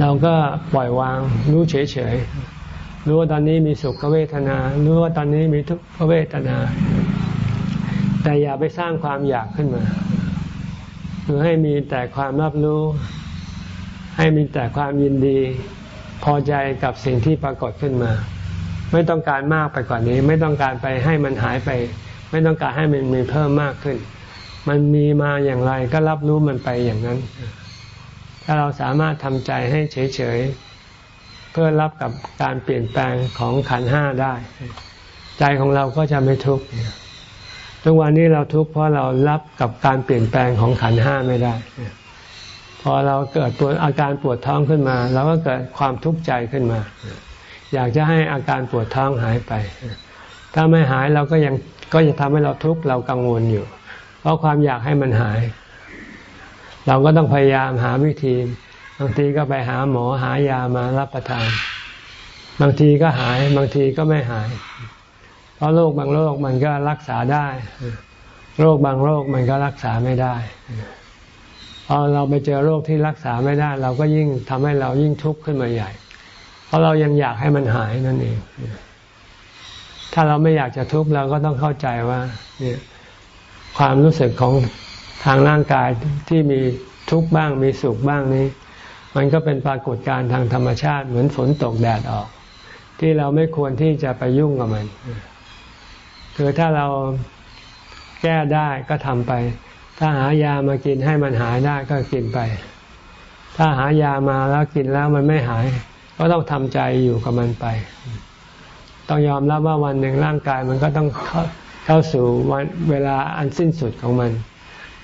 เราก็ปล่อยวางรู้เฉยๆรู้ว่าตอนนี้มีสุขเวทนา รู้ว่าตอนนี้มีทุกขเวทนา แต่อย่าไปสร้างความอยากขึ้นมา คือให้มีแต่ความรับรู้ ให้มีแต่ความยินดี พอใจกับสิ่งที่ปรากฏขึ้นมา ไม่ต้องการมากไปกว่านี้ ไม่ต้องการไปให้มันหายไป ไม่ต้องการให้มันมีเพิ่มมากขึ้น มันมีมาอย่างไรก็รับรู้มันไปอย่างนั้น ถ้าเราสามารถทำใจให้เฉยๆเพื่อรับกับการเปลี่ยนแปลงของขันห้าได้ ใจของเราก็จะไม่ทุกข์ ทุกวันนี้เราทุกข์เพราะเรารับกับการเปลี่ยนแปลงของขันห้าไม่ได้ พอเราเกิดปวดอาการปวดท้องขึ้นมาเราก็เกิดความทุกข์ใจขึ้นมา อยากจะให้อาการปวดท้องหายไป ถ้าไม่หายเราก็ยังก็จะทำให้เราทุกข์เรากังวลอยู่ เพราะความอยากให้มันหาย เราก็ต้องพยายามหาวิธีบางทีก็ไปหาหมอหายามารับประทาน บางทีก็หาย บางทีก็ไม่หาย เพราะโรคบางโรคมันก็รักษาได้ โรคบางโรคมันก็รักษาไม่ได้พอเราไปเจอโรคที่รักษาไม่ได้ เราก็ยิ่งทำให้เรายิ่งทุกข์ขึ้นมาใหญ่ เพราะเรายังอยากให้มันหายนั่นเอง ถ้าเราไม่อยากจะทุกข์เราก็ต้องเข้าใจว่า เนี่ย ความรู้สึกของทางร่างกายที่มีทุกข์บ้างมีสุขบ้างนี้ มันก็เป็นปรากฏการณ์ทางธรรมชาติเหมือนฝนตกแดดออก ที่เราไม่ควรที่จะไปยุ่งกับมัน คือถ้าเราแก้ได้ก็ทำไป ถ้าหายามากินให้มันหายได้ก็กินไป ถ้าหายามาแล้วกินแล้วมันไม่หาย ก็ต้องทำใจอยู่กับมันไป ต้องยอมรับว่าวันหนึ่งร่างกายมันก็ต้องเข้าเข้าสู่วันเวลาอันสิ้นสุดของมัน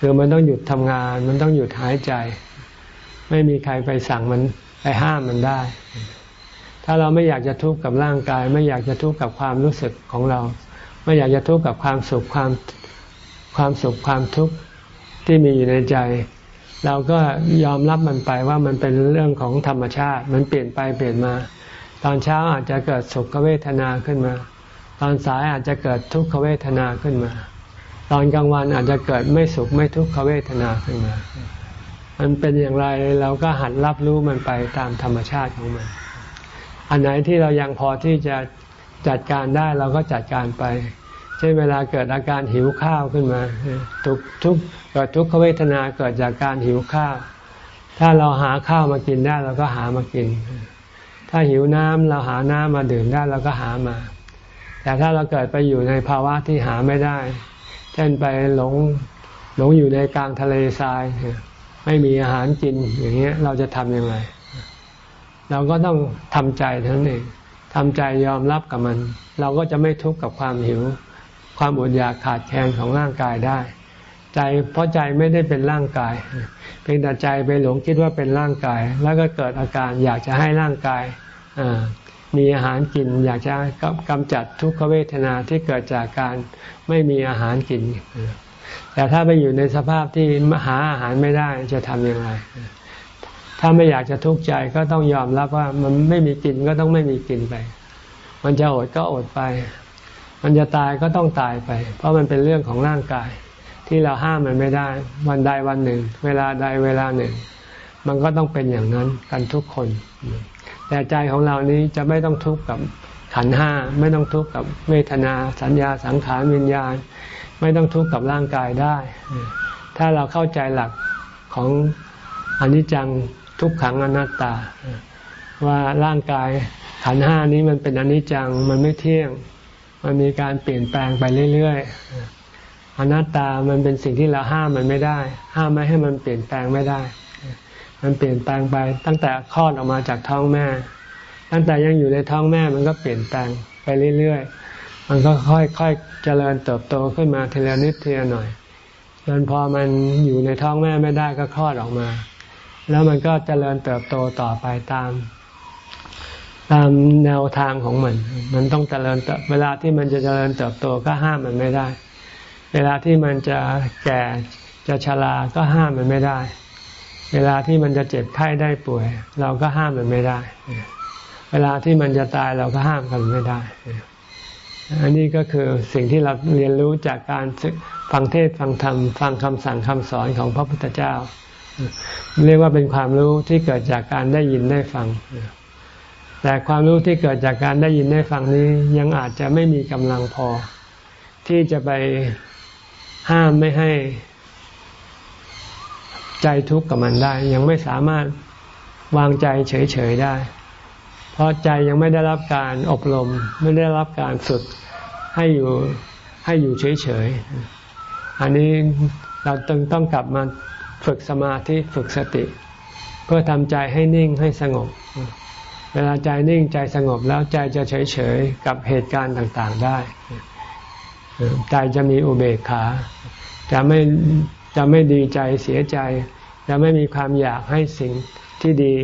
คือมันต้องหยุดทำงาน มันต้องหยุดหายใจ ไม่มีใครไปสั่งมันไปห้ามมันได้ ถ้าเราไม่อยากจะทุกข์กับร่างกาย ไม่อยากจะทุกข์กับความรู้สึกของเรา ไม่อยากจะทุกข์กับความสุขความความสุขความทุกข์ที่มีอยู่ในใจ เราก็ยอมรับมันไปว่ามันเป็นเรื่องของธรรมชาติ มันเปลี่ยนไปเปลี่ยนมา ตอนเช้าอาจจะเกิดสุขเวทนาขึ้นมา ตอนสายอาจจะเกิดทุกขเวทนาขึ้นมา ตอนกลางวันอาจจะเกิดไม่สุขไม่ทุกขเวทนาขึ้นมา มันเป็นอย่างไรเราก็หัดรับรู้มันไปตามธรรมชาติของมัน อันไหนที่เรายังพอที่จะ จัดการได้เราก็จัดการไป เช่นเวลาเกิดอาการหิวข้าวขึ้นมา ทุกทุกเกิดทุกขเวทนาเกิดจากการหิวข้าว ถ้าเราหาข้าวมากินได้เราก็หามากิน ถ้าหิวน้ำเราหาน้ำมาดื่มได้เราก็หามา แต่ถ้าเราเกิดไปอยู่ในภาวะที่หาไม่ได้ เช่นไปหลงหลงอยู่ในกลางทะเลทรายไม่มีอาหารกินอย่างเงี้ยเราจะทำยังไง เราก็ต้องทำใจทั้งนี้ ทำใจยอมรับกับมัน เราก็จะไม่ทุกข์กับความหิว ความอดอยากขาดแคลนของร่างกายได้ ใจเพราะใจไม่ได้เป็นร่างกาย เพียงแต่ใจไปหลงคิดว่าเป็นร่างกาย แล้วก็เกิดอาการอยากจะให้ร่างกายมีอาหารกิน อยากจะกำจัดทุกขเวทนาที่เกิดจากการไม่มีอาหารกิน แต่ถ้าไปอยู่ในสภาพที่หาอาหารไม่ได้จะทำยังไง ถ้าไม่อยากจะทุกข์ใจก็ต้องยอมรับว่ามันไม่มีกินก็ต้องไม่มีกินไป มันจะอดก็อดไป มันจะตายก็ต้องตายไป เพราะมันเป็นเรื่องของร่างกาย ที่เราห้ามมันไม่ได้ วันใดวันหนึ่ง เวลาใดเวลาหนึ่ง มันก็ต้องเป็นอย่างนั้นกันทุกคน แต่ใจของเรานี้จะไม่ต้องทุกข์กับขันห้าไม่ต้องทุกข์กับเวทนาสัญญาสังขารวิญญาณ ไม่ต้องทุกข์กับร่างกายได้ ถ้าเราเข้าใจหลักของอนิจจัง ทุกขังอนัตตา ว่าร่างกายขันห้านี้มันเป็นอนิจจังมันไม่เที่ยง มันมีการเปลี่ยนแปลงไปเรื่อยๆอนัตตามันเป็นสิ่งที่เราห้ามมันไม่ได้ ห้ามไม่ให้มันเปลี่ยนแปลงไม่ได้ มันเปลี่ยนแปลงไป ตั้งแต่คลอดออกมาจากท้องแม่ ตั้งแต่ยังอยู่ในท้องแม่มันก็เปลี่ยนแปลงไปเรื่อยๆ มันก็ค่อยๆเจริญเติบโตขึ้นมาทีละนิดทีละหน่อยจนพอมันอยู่ในท้องแม่ไม่ได้ก็คลอดออกมา แล้วมันก็เจริญเติบโตต่อไปตาม ตามแนวทางของมัน มันต้องเจริญเวลาที่มันจะเจริญเติบโตก็ห้ามมันไม่ได้ เวลาที่มันจะแก่จะชราก็ห้ามมันไม่ได้ เวลาที่มันจะเจ็บไข้ได้ป่วย เราก็ห้ามมันไม่ได้ เวลาที่มันจะตายเราก็ห้ามกันไม่ได้อันนี้ก็คือสิ่งที่เราเรียนรู้จากการฟังเทศฟังธรรม ฟังคำสั่งคำสอนของพระพุทธเจ้า เรียกว่าเป็นความรู้ที่เกิดจากการได้ยินได้ฟัง แต่ความรู้ที่เกิดจากการได้ยินได้ฟังนี้ยังอาจจะไม่มีกำลังพอ ที่จะไปห้ามไม่ให้ใจทุกข์กับมันได้ ยังไม่สามารถวางใจเฉยๆได้ เพราะใจยังไม่ได้รับการอบรม ไม่ได้รับการฝึกให้อยู่ให้อยู่เฉยๆอันนี้เราต้องต้องกลับมา ฝึกสมาธิฝึกสติ เพื่อทำใจให้นิ่งให้สงบ เวลาใจนิ่งใจสงบแล้วใจจะเฉยเฉยกับเหตุการณ์ต่างๆได้ ใจจะมีอุเบกขา จะไม่จะไม่ดีใจเสียใจ จะไม่มีความอยากให้สิ่งที่ดี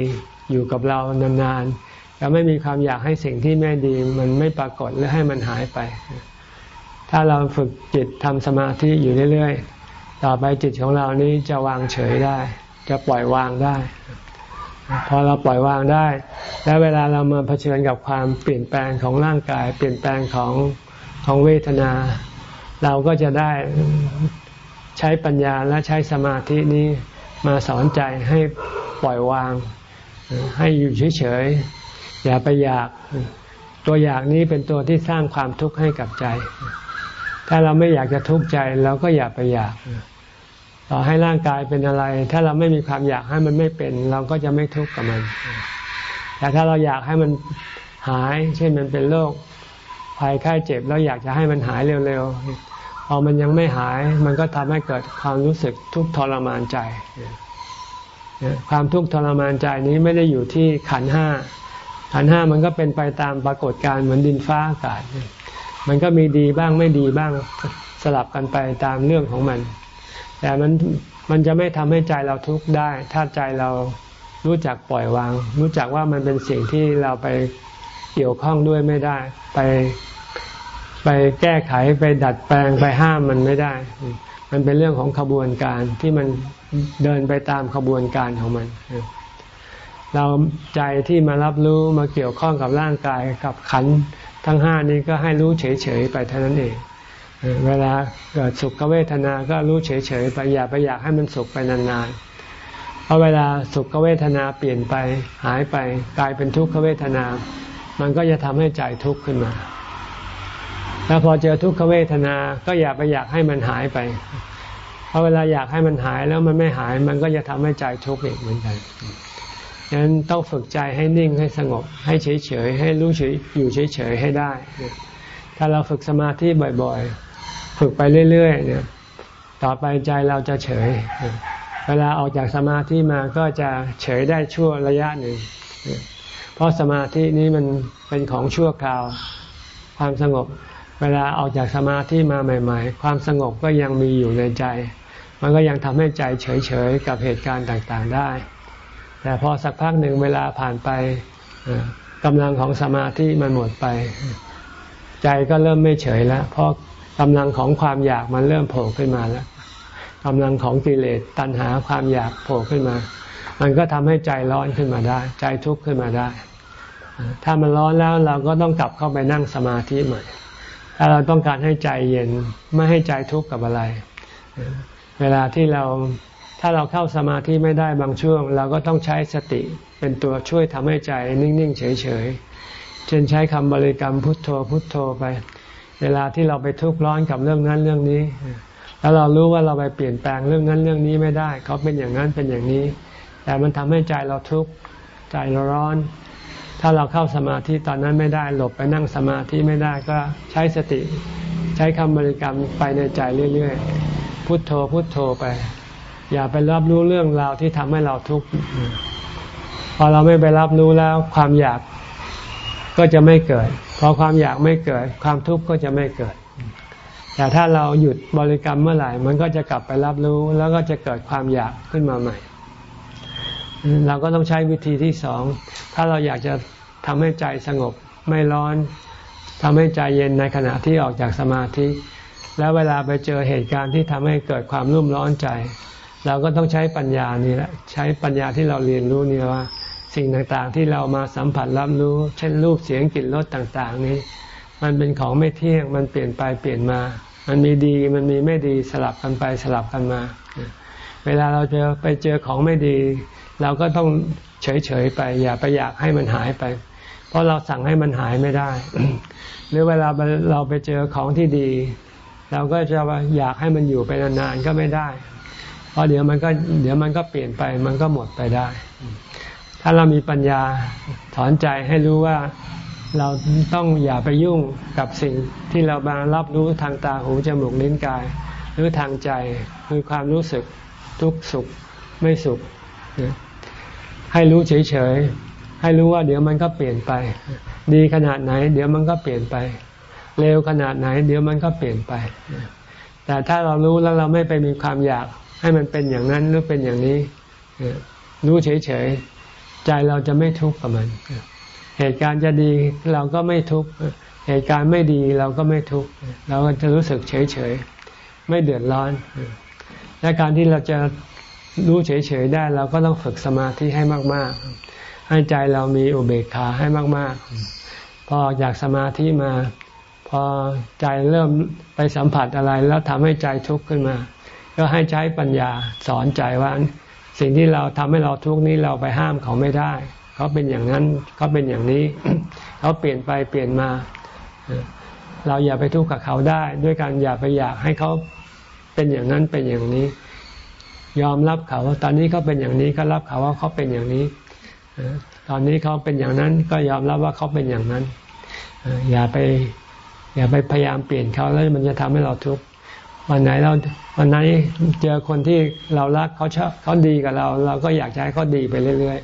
อยู่กับเรานานๆจะไม่มีความอยากให้สิ่งที่ไม่ดีมันไม่ปรากฏและให้มันหายไป ถ้าเราฝึกจิตทำสมาธิอยู่เรื่อยๆ ต่อไปจิตของเรานี้จะวางเฉยได้ จะปล่อยวางได้ พอเราปล่อยวางได้ แล้วเวลาเรามาเผชิญกับความเปลี่ยนแปลงของร่างกาย เปลี่ยนแปลงของของเวทนา เราก็จะได้ใช้ปัญญาและใช้สมาธินี้มาสอนใจให้ปล่อยวาง ให้อยู่เฉยๆอย่าไปอยาก ตัวอยากนี้เป็นตัวที่สร้างความทุกข์ให้กับใจ ถ้าเราไม่อยากจะทุกข์ใจเราก็อย่าไปอยากต่อให้ร่างกายเป็นอะไร ถ้าเราไม่มีความอยากให้มันไม่เป็น เราก็จะไม่ทุกข์กับมัน แต่ถ้าเราอยากให้มันหาย เช่นมันเป็นโรคภัยไข้เจ็บแล้วอยากจะให้มันหายเร็วๆพอมันยังไม่หาย มันก็ทำให้เกิดความรู้สึกทุกข์ทรมานใจ ความทุกข์ทรมานใจนี้ไม่ได้อยู่ที่ขันห้าขันห้ามันก็เป็นไปตามปรากฏการณ์เหมือนดินฟ้าอากาศ มันก็มีดีบ้างไม่ดีบ้างสลับกันไปตามเรื่องของมัน แต่มันมันจะไม่ทำให้ใจเราทุกข์ได้ ถ้าใจเรารู้จักปล่อยวาง รู้จักว่ามันเป็นสิ่งที่เราไปเกี่ยวข้องด้วยไม่ได้ ไปไปแก้ไขไปดัดแปลงไปห้ามมันไม่ได้ มันเป็นเรื่องของขบวนการที่มันเดินไปตามขบวนการของมัน เราใจที่มารับรู้มาเกี่ยวข้องกับร่างกายกับขัน ทั้งห้านี้ก็ให้รู้เฉยๆไปเท่านั้นเองเวลาเกิดสุขเวทนาก็รู้เฉยๆไปอย่าไปอยากให้มันสุขไปนานๆเพราะเวลาสุขเวทนาเปลี่ยนไปหายไปกลายเป็นทุกขเวทนา มันก็จะทำให้ใจทุกข์ขึ้นมา แล้วพอเจอทุกขเวทนา ก็อย่าไปอยากให้มันหายไป เพราะเวลาอยากให้มันหายแล้วมันไม่หาย มันก็จะทำให้ใจทุกข์อีกเหมือนกัน ดันั้นต้องฝึกใจให้นิ่งให้สงบ ให้เฉยๆให้รู้เฉยอยู่เฉยๆให้ได้ ถ้าเราฝึกสมาธิบ่อยๆ ฝึกไปเรื่อยๆเนี่ยต่อไปใจเราจะเฉย เวลาออกจากสมาธิมาก็จะเฉยได้ชั่วระยะหนึ่ง เพราะสมาธินี้มันเป็นของชั่วคราว ความสงบ เวลาออกจากสมาธิมาใหม่ ๆ ความสงบก็ยังมีอยู่ในใจ มันก็ยังทำให้ใจเฉยๆกับเหตุการณ์ต่างๆได้ แต่พอสักพักหนึ่งเวลาผ่านไปกำลังของสมาธิมันหมดไป ใจก็เริ่มไม่เฉยแล้ว เพราะกำลังของความอยากมันเริ่มโผล่ขึ้นมาแล้วกำลังของกิเลสตัณหาความอยากโผล่ขึ้นมา มันก็ทำให้ใจร้อนขึ้นมาได้ ใจทุกข์ขึ้นมาได้ ถ้ามันร้อนแล้วเราก็ต้องกลับเข้าไปนั่งสมาธิใหม่ ถ้าเราต้องการให้ใจเย็นไม่ให้ใจทุกข์กับอะไร เวลาที่เรา ถ้าเราเข้าสมาธิไม่ได้บางช่วง เราก็ต้องใช้สติเป็นตัวช่วยทำให้ใจนิ่ง ๆ เฉย ๆ เช่นใช้คำบริกรรมพุทโธพุทโธไป เวลาที่เราไปทุกข์ร้อนกับเรื่องนั้นเรื่องนี้ แล้วเรารู้ว่าเราไปเปลี่ยนแปลงเรื่องนั้นเรื่องนี้ไม่ได้ เขาเป็นอย่างนั้นเป็นอย่างนี้ แต่มันทำให้ใจเราทุกข์ใจเราร้อน ถ้าเราเข้าสมาธิตอนนั้นไม่ได้หลบไปนั่งสมาธิไม่ได้ก็ใช้สติ ใช้คำบริกรรมไปในใจเรื่อย ๆ พุทโธพุทโธไป อย่าไปรับรู้เรื่องราวที่ทำให้เราทุกข์พอเราไม่ไปรับรู้แล้ว ความอยากก็จะไม่เกิด พอความอยากไม่เกิด ความทุกข์ก็จะไม่เกิด แต่ถ้าเราหยุดบริกรรมเมื่อไหร่ มันก็จะกลับไปรับรู้ แล้วก็จะเกิดความอยากขึ้นมาใหม่ เราก็ต้องใช้วิธีที่สอง ถ้าเราอยากจะทำให้ใจสงบไม่ร้อนทำให้ใจเย็นในขณะที่ออกจากสมาธิ แล้วเวลาไปเจอเหตุการณ์ที่ทำให้เกิดความรุ่มร้อนใจ เราก็ต้องใช้ปัญญานี่แหละใช้ปัญญาที่เราเรียนรู้นี่ว่า สิ่งต่างๆที่เรามาสัมผัสรับรู้ เช่นรูปเสียงกลิ่นรสต่างๆ นี้ มันเป็นของไม่เที่ยงมันเปลี่ยนไปเปลี่ยนมา มันมีดีมันมีไม่ดีสลับกันไปสลับกันมา เวลาเราเจอไปเจอของไม่ดี เราก็ต้องเฉยๆไป อย่าไปอยากให้มันหายไป เพราะเราสั่งให้มันหายไม่ได้ หรือเวลาเราไปเจอของที่ดี เราก็จะอยากให้มันอยู่ไปนานๆก็ไม่ได้ เพราะเดี๋ยวมันก็เดี๋ยวมันก็เปลี่ยนไปมันก็หมดไปได้ ถ้าเรามีปัญญาถอนใจให้รู้ว่าเราต้องอย่าไปยุ่งกับสิ่งที่เราบางรับรู้ทางตาหูจมูกลิ้นกาย หรือทางใจคือความรู้สึกทุกสุขไม่สุข ให้รู้เฉยๆ ให้รู้ว่าเดี๋ยวมันก็เปลี่ยนไป ดีขนาดไหน เดี๋ยวมันก็เปลี่ยนไปเร็วขนาดไหน เดี๋ยวมันก็เปลี่ยนไป แต่ถ้าเรารู้แล้วเราไม่ไปมีความอยาก ให้มันเป็นอย่างนั้นหรือเป็นอย่างนี้รู้เฉยๆใจเราจะไม่ทุกข์กับมัน เหตุการณ์จะดีเราก็ไม่ทุกข์เหตุการณ์ไม่ดีเราก็ไม่ทุกข์เราก็จะรู้สึกเฉยเฉยไม่เดือดร้อน และการที่เราจะรู้เฉยๆได้เราก็ต้องฝึกสมาธิให้มาก ๆ ให้ใจเรามีอุเบกขาให้มาก ๆ พอจากสมาธิมา พอใจเริ่มไปสัมผัสอะไรแล้วทำให้ใจทุกข์ขึ้นมา ก็ให้ใช้ปัญญาสอนใจว่าสิ่งที่เราทำให้เราทุกข์นี้เราไปห้ามเขาไม่ได้ เขาเป็นอย่างนั้นเขาเป็นอย่างนี้ เขาเปลี่ยนไปเปลี่ยนมา เราอย่าไปทุกข์กับเขาได้ ด้วยการอย่าไปอยากให้เขาเป็นอย่างนั้นเป็นอย่างนี้ ยอมรับเขาว่าตอนนี้เขาเป็นอย่างนี้ก็รับเขาว่าเขาเป็นอย่างนี้ตอนนี้เขาเป็นอย่างนั้นก็ยอมรับว่าเขาเป็นอย่างนั้นอย่าไป อย่าไปพยายามเปลี่ยนเขาแล้วมันจะทำให้เราทุกข์ วันไหนเราวันไหนเจอคนที่เรารักเขาชอบเขาดีกับเรา เราก็อยากให้เขาดีไปเรื่อย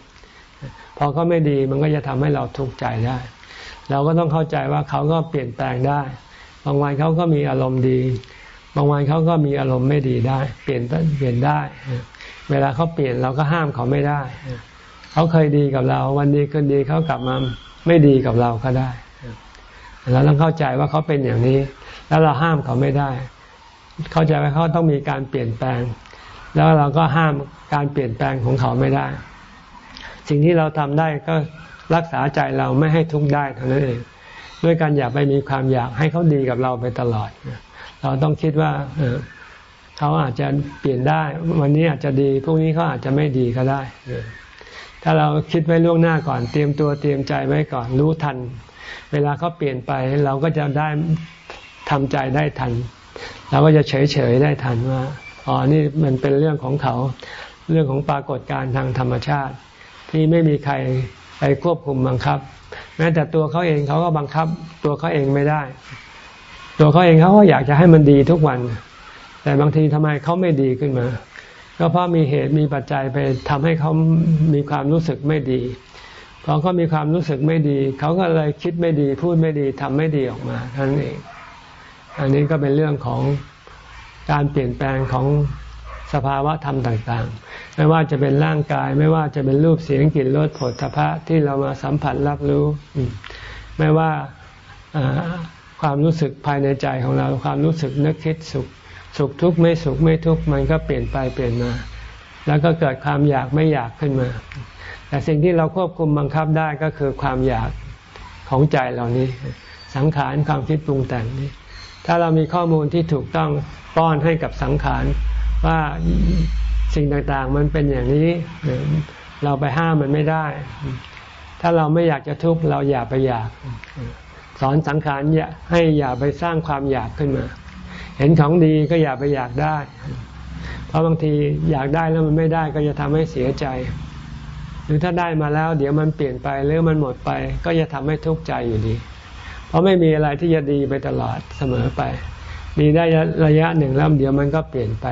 ๆ พอเขาไม่ดีมันก็จะทำให้เราทุกข์ใจได้ เราก็ต้องเข้าใจว่าเขาก็เปลี่ยนแปลงได้ บางวันเขาก็มีอารมณ์ดี บางวันเขาก็มีอารมณ์ไม่ดีได้ เปลี่ยนเปลี่ยนได้ เวลาเขาเปลี่ยนเราก็ห้ามเขาไม่ได้ เขาเคยดีกับเรา วันดีคืนดีเขากลับมาไม่ดีกับเราก็ได้เราต้องเข้าใจว่าเขาเป็นอย่างนี้ แล้วเราห้ามเขาไม่ได้ เข้าใจว่าเขาต้องมีการเปลี่ยนแปลง แล้วเราก็ห้ามการเปลี่ยนแปลงของเขาไม่ได้ สิ่งที่เราทำได้ก็รักษาใจเราไม่ให้ทุกข์ได้เท่านั้นเองด้วยการอย่าไปมีความอยากให้เขาดีกับเราไปตลอด เราต้องคิดว่าเขาอาจจะเปลี่ยนได้ วันนี้อาจจะดีพรุ่งนี้เขาอาจจะไม่ดีก็ได้ถ้าเราคิดไว้ล่วงหน้าก่อน เตรียมตัวเตรียมใจไว้ก่อนรู้ทัน เวลาเขาเปลี่ยนไปเราก็จะได้ทำใจได้ทัน เราก็จะเฉยเฉยได้ทันว่าอ๋อนี่มันเป็นเรื่องของเขา เรื่องของปรากฏการณ์ทางธรรมชาติ ที่ไม่มีใครไปควบคุมบังคับ แม้แต่ตัวเขาเองเขาก็บังคับ ตัวเขาเองไม่ได้ ตัวเขาเองเขาก็อยากจะให้มันดีทุกวัน แต่บางทีทำไมเขาไม่ดีขึ้นมา ก็เพราะมีเหตุมีปัจจัยไปทำให้เขามีความรู้สึกไม่ดีพอเขามีความรู้สึกไม่ดี เขาก็เลยคิดไม่ดี พูดไม่ดีทำไม่ดีออกมาท่านเอง อันนี้ก็เป็นเรื่องของการเปลี่ยนแปลงของสภาวะธรรมต่างๆ ไม่ว่าจะเป็นร่างกาย ไม่ว่าจะเป็นรูปเสียงกลิ่นรสผลทพะที่เรามาสัมผัสรับรู้ ไม่ว่าความรู้สึกภายในใจของเราความรู้สึกนึกคิดสุข สุขทุกข์ไม่สุขไม่ทุกข์มันก็เปลี่ยนไปเปลี่ยนมา แล้วก็เกิดความอยากไม่อยากขึ้นมา แต่สิ่งที่เราควบคุมบังคับได้ก็คือความอยากของใจเหล่านี้ สังขารความคิดปรุงแต่งนี้ ถ้าเรามีข้อมูลที่ถูกต้องป้อนให้กับสังขารว่าสิ่งต่างๆ มันเป็นอย่างนี้ เราไปห้ามมันไม่ได้ ถ้าเราไม่อยากจะทุกข์เราอย่าไปอยาก สอนสังขารให้อย่าไปสร้างความอยากขึ้นมา เห็นของดีก็อย่าไปอยากได้ เพราะบางทีอยากได้แล้วมันไม่ได้ก็จะทำให้เสียใจ หรือถ้าได้มาแล้ว เดี๋ยวมันเปลี่ยนไปหรือมันหมดไป ก็จะทำให้ทุกข์ใจอยู่ดี เพราะไม่มีอะไรที่จะดีไปตลอดเสมอไป ดีได้ระยะหนึ่งแล้วเดี๋ยวมันก็เปลี่ยนไป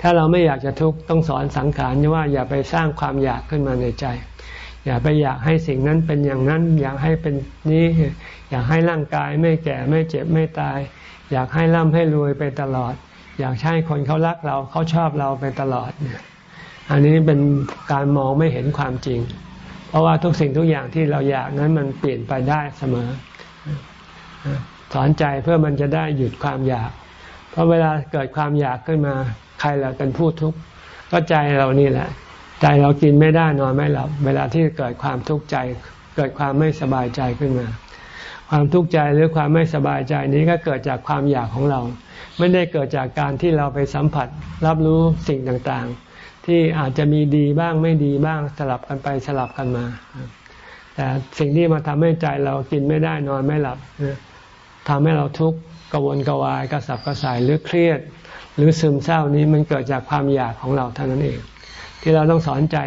ถ้าเราไม่อยากจะทุกข์ต้องสอนสังขารว่าอย่าไปสร้างความอยากขึ้นมาในใจ อย่าไปอยากให้สิ่งนั้นเป็นอย่างนั้น อยากให้เป็นนี้อยากให้ร่างกายไม่แก่ไม่เจ็บไม่ตาย อยากให้ร่ำให้รวยไปตลอด อยากให้คนเขารักเราเขาชอบเราไปตลอดเนี่ยอันนี้เป็นการมองไม่เห็นความจริง ราะว่าทุกสิ่งทุกอย่างที่เราอยากนั้นมันเปลี่ยนไปได้เสมอ สอนใจเพื่อมันจะได้หยุดความอยาก เพราะเวลาเกิดความอยากขึ้นมา ใครเราเป็นผู้ทุกข์ก็ใจเรานี่แหละ ใจเรากินไม่ได้นอนไม่หลับ เวลาที่เกิดความทุกข์ใจ เกิดความไม่สบายใจขึ้นมา ความทุกข์ใจหรือความไม่สบายใจนี้ก็เกิดจากความอยากของเรา ไม่ได้เกิดจากการที่เราไปสัมผัสรับรู้สิ่งต่างๆ ที่อาจจะมีดีบ้างไม่ดีบ้างสลับกันไปสลับกันมา แต่สิ่งที่มาทำให้ใจเรากินไม่ได้นอนไม่หลับทำให้เราทุกข์กวนกวายกระสับกระส่ายหรือเครียด หรือซึมเศร้านี้มันเกิดจากความอยากของเราเท่านั้นเอง ที่เราต้องสอนใจ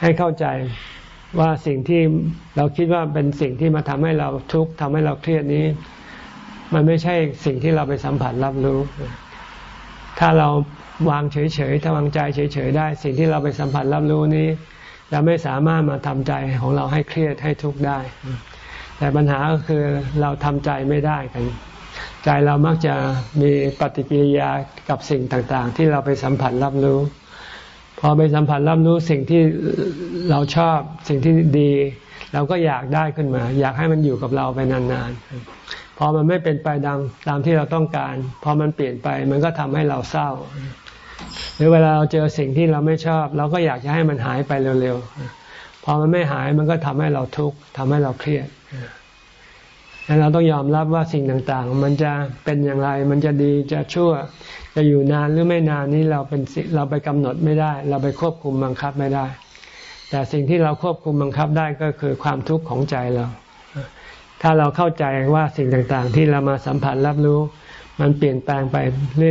ให้เข้าใจว่าสิ่งที่เราคิดว่าเป็นสิ่งที่มาทำให้เราทุกข์ทำให้เราเครียดนี้ มันไม่ใช่สิ่งที่เราไปสัมผัสรับรู้ ถ้าเรา วางเฉยๆถ้าวางใจเฉยๆได้ สิ่งที่เราไปสัมผัสรับรู้นี้จะไม่สามารถมาทำใจของเราให้เครียดให้ทุกข์ได้ แต่ปัญหาก็คือเราทำใจไม่ได้กัน ใจเรามักจะมีปฏิกิริยากับสิ่งต่างๆ ที่เราไปสัมผัสรับรู้ พอไปสัมผัสรับรู้สิ่งที่เราชอบสิ่งที่ดี เราก็อยากได้ขึ้นมา อยากให้มันอยู่กับเราไปนานๆพอมันไม่เป็นไปดังตามที่เราต้องการ พอมันเปลี่ยนไปมันก็ทำให้เราเศร้า หรือเวลาเราเจอสิ่งที่เราไม่ชอบ เราก็อยากจะให้มันหายไปเร็วๆ พอมันไม่หายมันก็ทำให้เราทุกข์ทำให้เราเครียดดังนั้นเราต้องยอมรับว่าสิ่งต่างๆ มันจะเป็นอย่างไร มันจะดีจะชั่ว จะอยู่นานหรือไม่นานนี้เราเป็นเราไปกำหนดไม่ได้ เราไปควบคุมบังคับไม่ได้ แต่สิ่งที่เราควบคุมบังคับได้ก็คือความทุกข์ของใจเรา ถ้าเราเข้าใจว่าสิ่งต่างๆ ที่เรามาสัมผัสรับรู้ มันเปลี่ยนแปลงไป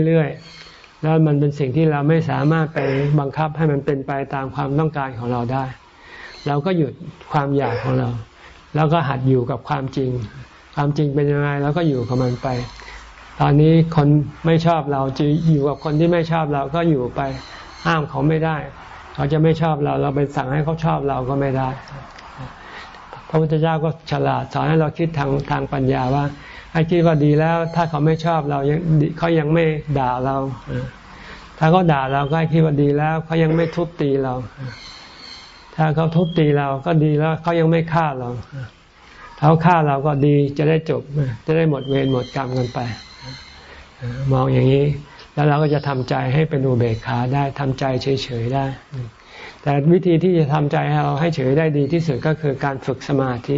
เรื่อยๆ แล้วมันเป็นสิ่งที่เราไม่สามารถไปบังคับให้มันเป็นไปตามความต้องการของเราได้ เราก็หยุดความอยากของเรา แล้วก็หัดอยู่กับความจริง ความจริงเป็นยังไงแล้วก็อยู่กับมันไป ตอนนี้คนไม่ชอบเราจะอยู่กับคนที่ไม่ชอบเราก็อยู่ไปห้ามเขาไม่ได้ เขาจะไม่ชอบเราเราไปสั่งให้เขาชอบเราก็ไม่ได้ พระพุทธเจ้าก็ฉลาดสอนให้เราคิดทางทางปัญญาว่า ให้คิดว่าดีแล้ว ถ้าเขาไม่ชอบเรายังเขายังไม่ด่าเรา ถ้าเขาด่าเราก็ให้คิดว่าดีแล้ว เขายังไม่ทุบตีเรา ถ้าเขาทุบตีเราก็ดีแล้ว เขายังไม่ฆ่าเราเขาฆ่าเราก็ดีจะได้จบ จะได้หมดเวรหมดกรรมกันไปมองอย่างนี้ แล้วเราก็จะทำใจให้เป็นอุเบกขาได้ทำใจเฉยๆได้ แต่วิธีที่จะทำใจให้เราให้เฉยได้ดีที่สุดก็คือการฝึกสมาธิ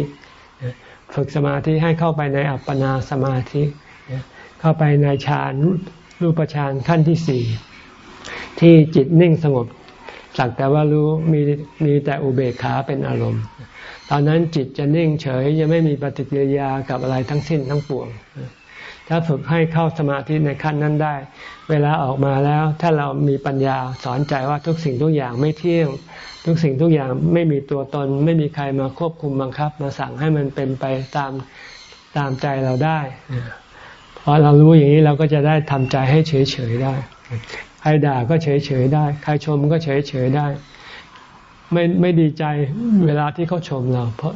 ฝึกสมาธิให้เข้าไปในอัปปนาสมาธิ เข้าไปในฌานรูปฌานขั้นที่สี่ที่จิตนิ่งสงบสักแต่ว่ารู้มีมีแต่อุเบกขาเป็นอารมณ์ ตอนนั้นจิตจะนิ่งเฉยจะไม่มีปฏิกิริยากับอะไรทั้งสิ้นทั้งปวง ถ้าฝึกให้เข้าสมาธิในขั้นนั้นได้ เวลาออกมาแล้วถ้าเรามีปัญญาสอนใจว่าทุกสิ่งทุกอย่างไม่เที่ยง ทุกสิ่งทุกอย่างไม่มีตัวตน ไม่มีใครมาควบคุมบังคับ มาสั่งให้มันเป็นไปตามตามใจเราได้พอเรารู้อย่างนี้เราก็จะได้ทำใจให้เฉยเฉยได้ ใครด่าก็เฉยเฉยได้ ใครชมก็เฉยเฉยได้ ไม่ไม่ดีใจเวลาที่เขาชมเรา เพราะ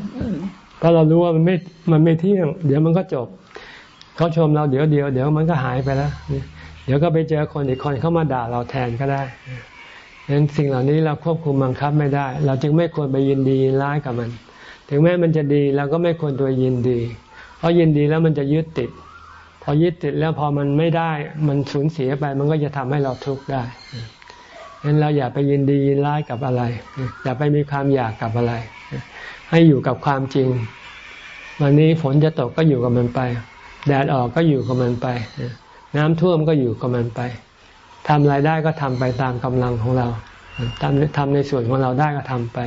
เพราะเรารู้ว่ามันไม่มันไม่เที่ยง เดี๋ยวมันก็จบเขาชมเราเดี๋ยวเดียวเดี๋ยวมันก็หายไปแล้วเดี๋ยวก็ไปเจอคนอีกคนเข้ามาด่าเราแทนก็ได้ ดังนั้นสิ่งเหล่านี้เราควบคุมบังคับไม่ได้ เราจึงไม่ควรไปยินดีร้ายกับมัน ถึงแม้มันจะดีเราก็ไม่ควรตัวยินดี เพราะยินดีแล้วมันจะยึดติด พอยึดติดแล้วพอมันไม่ได้มันสูญเสียไป มันก็จะทำให้เราทุกข์ได้งั้นเราอย่าไปยินดียินร้ายกับอะไร อย่าไปมีความอยากกับอะไร ให้อยู่กับความจริง วันนี้ฝนจะตกก็อยู่กับมันไป แดดออกก็อยู่กับมันไป น้ำท่วมก็อยู่กับมันไป ทำรายได้ก็ทำไปตามกำลังของเราทำทำในส่วนของเราได้ก็ทำไป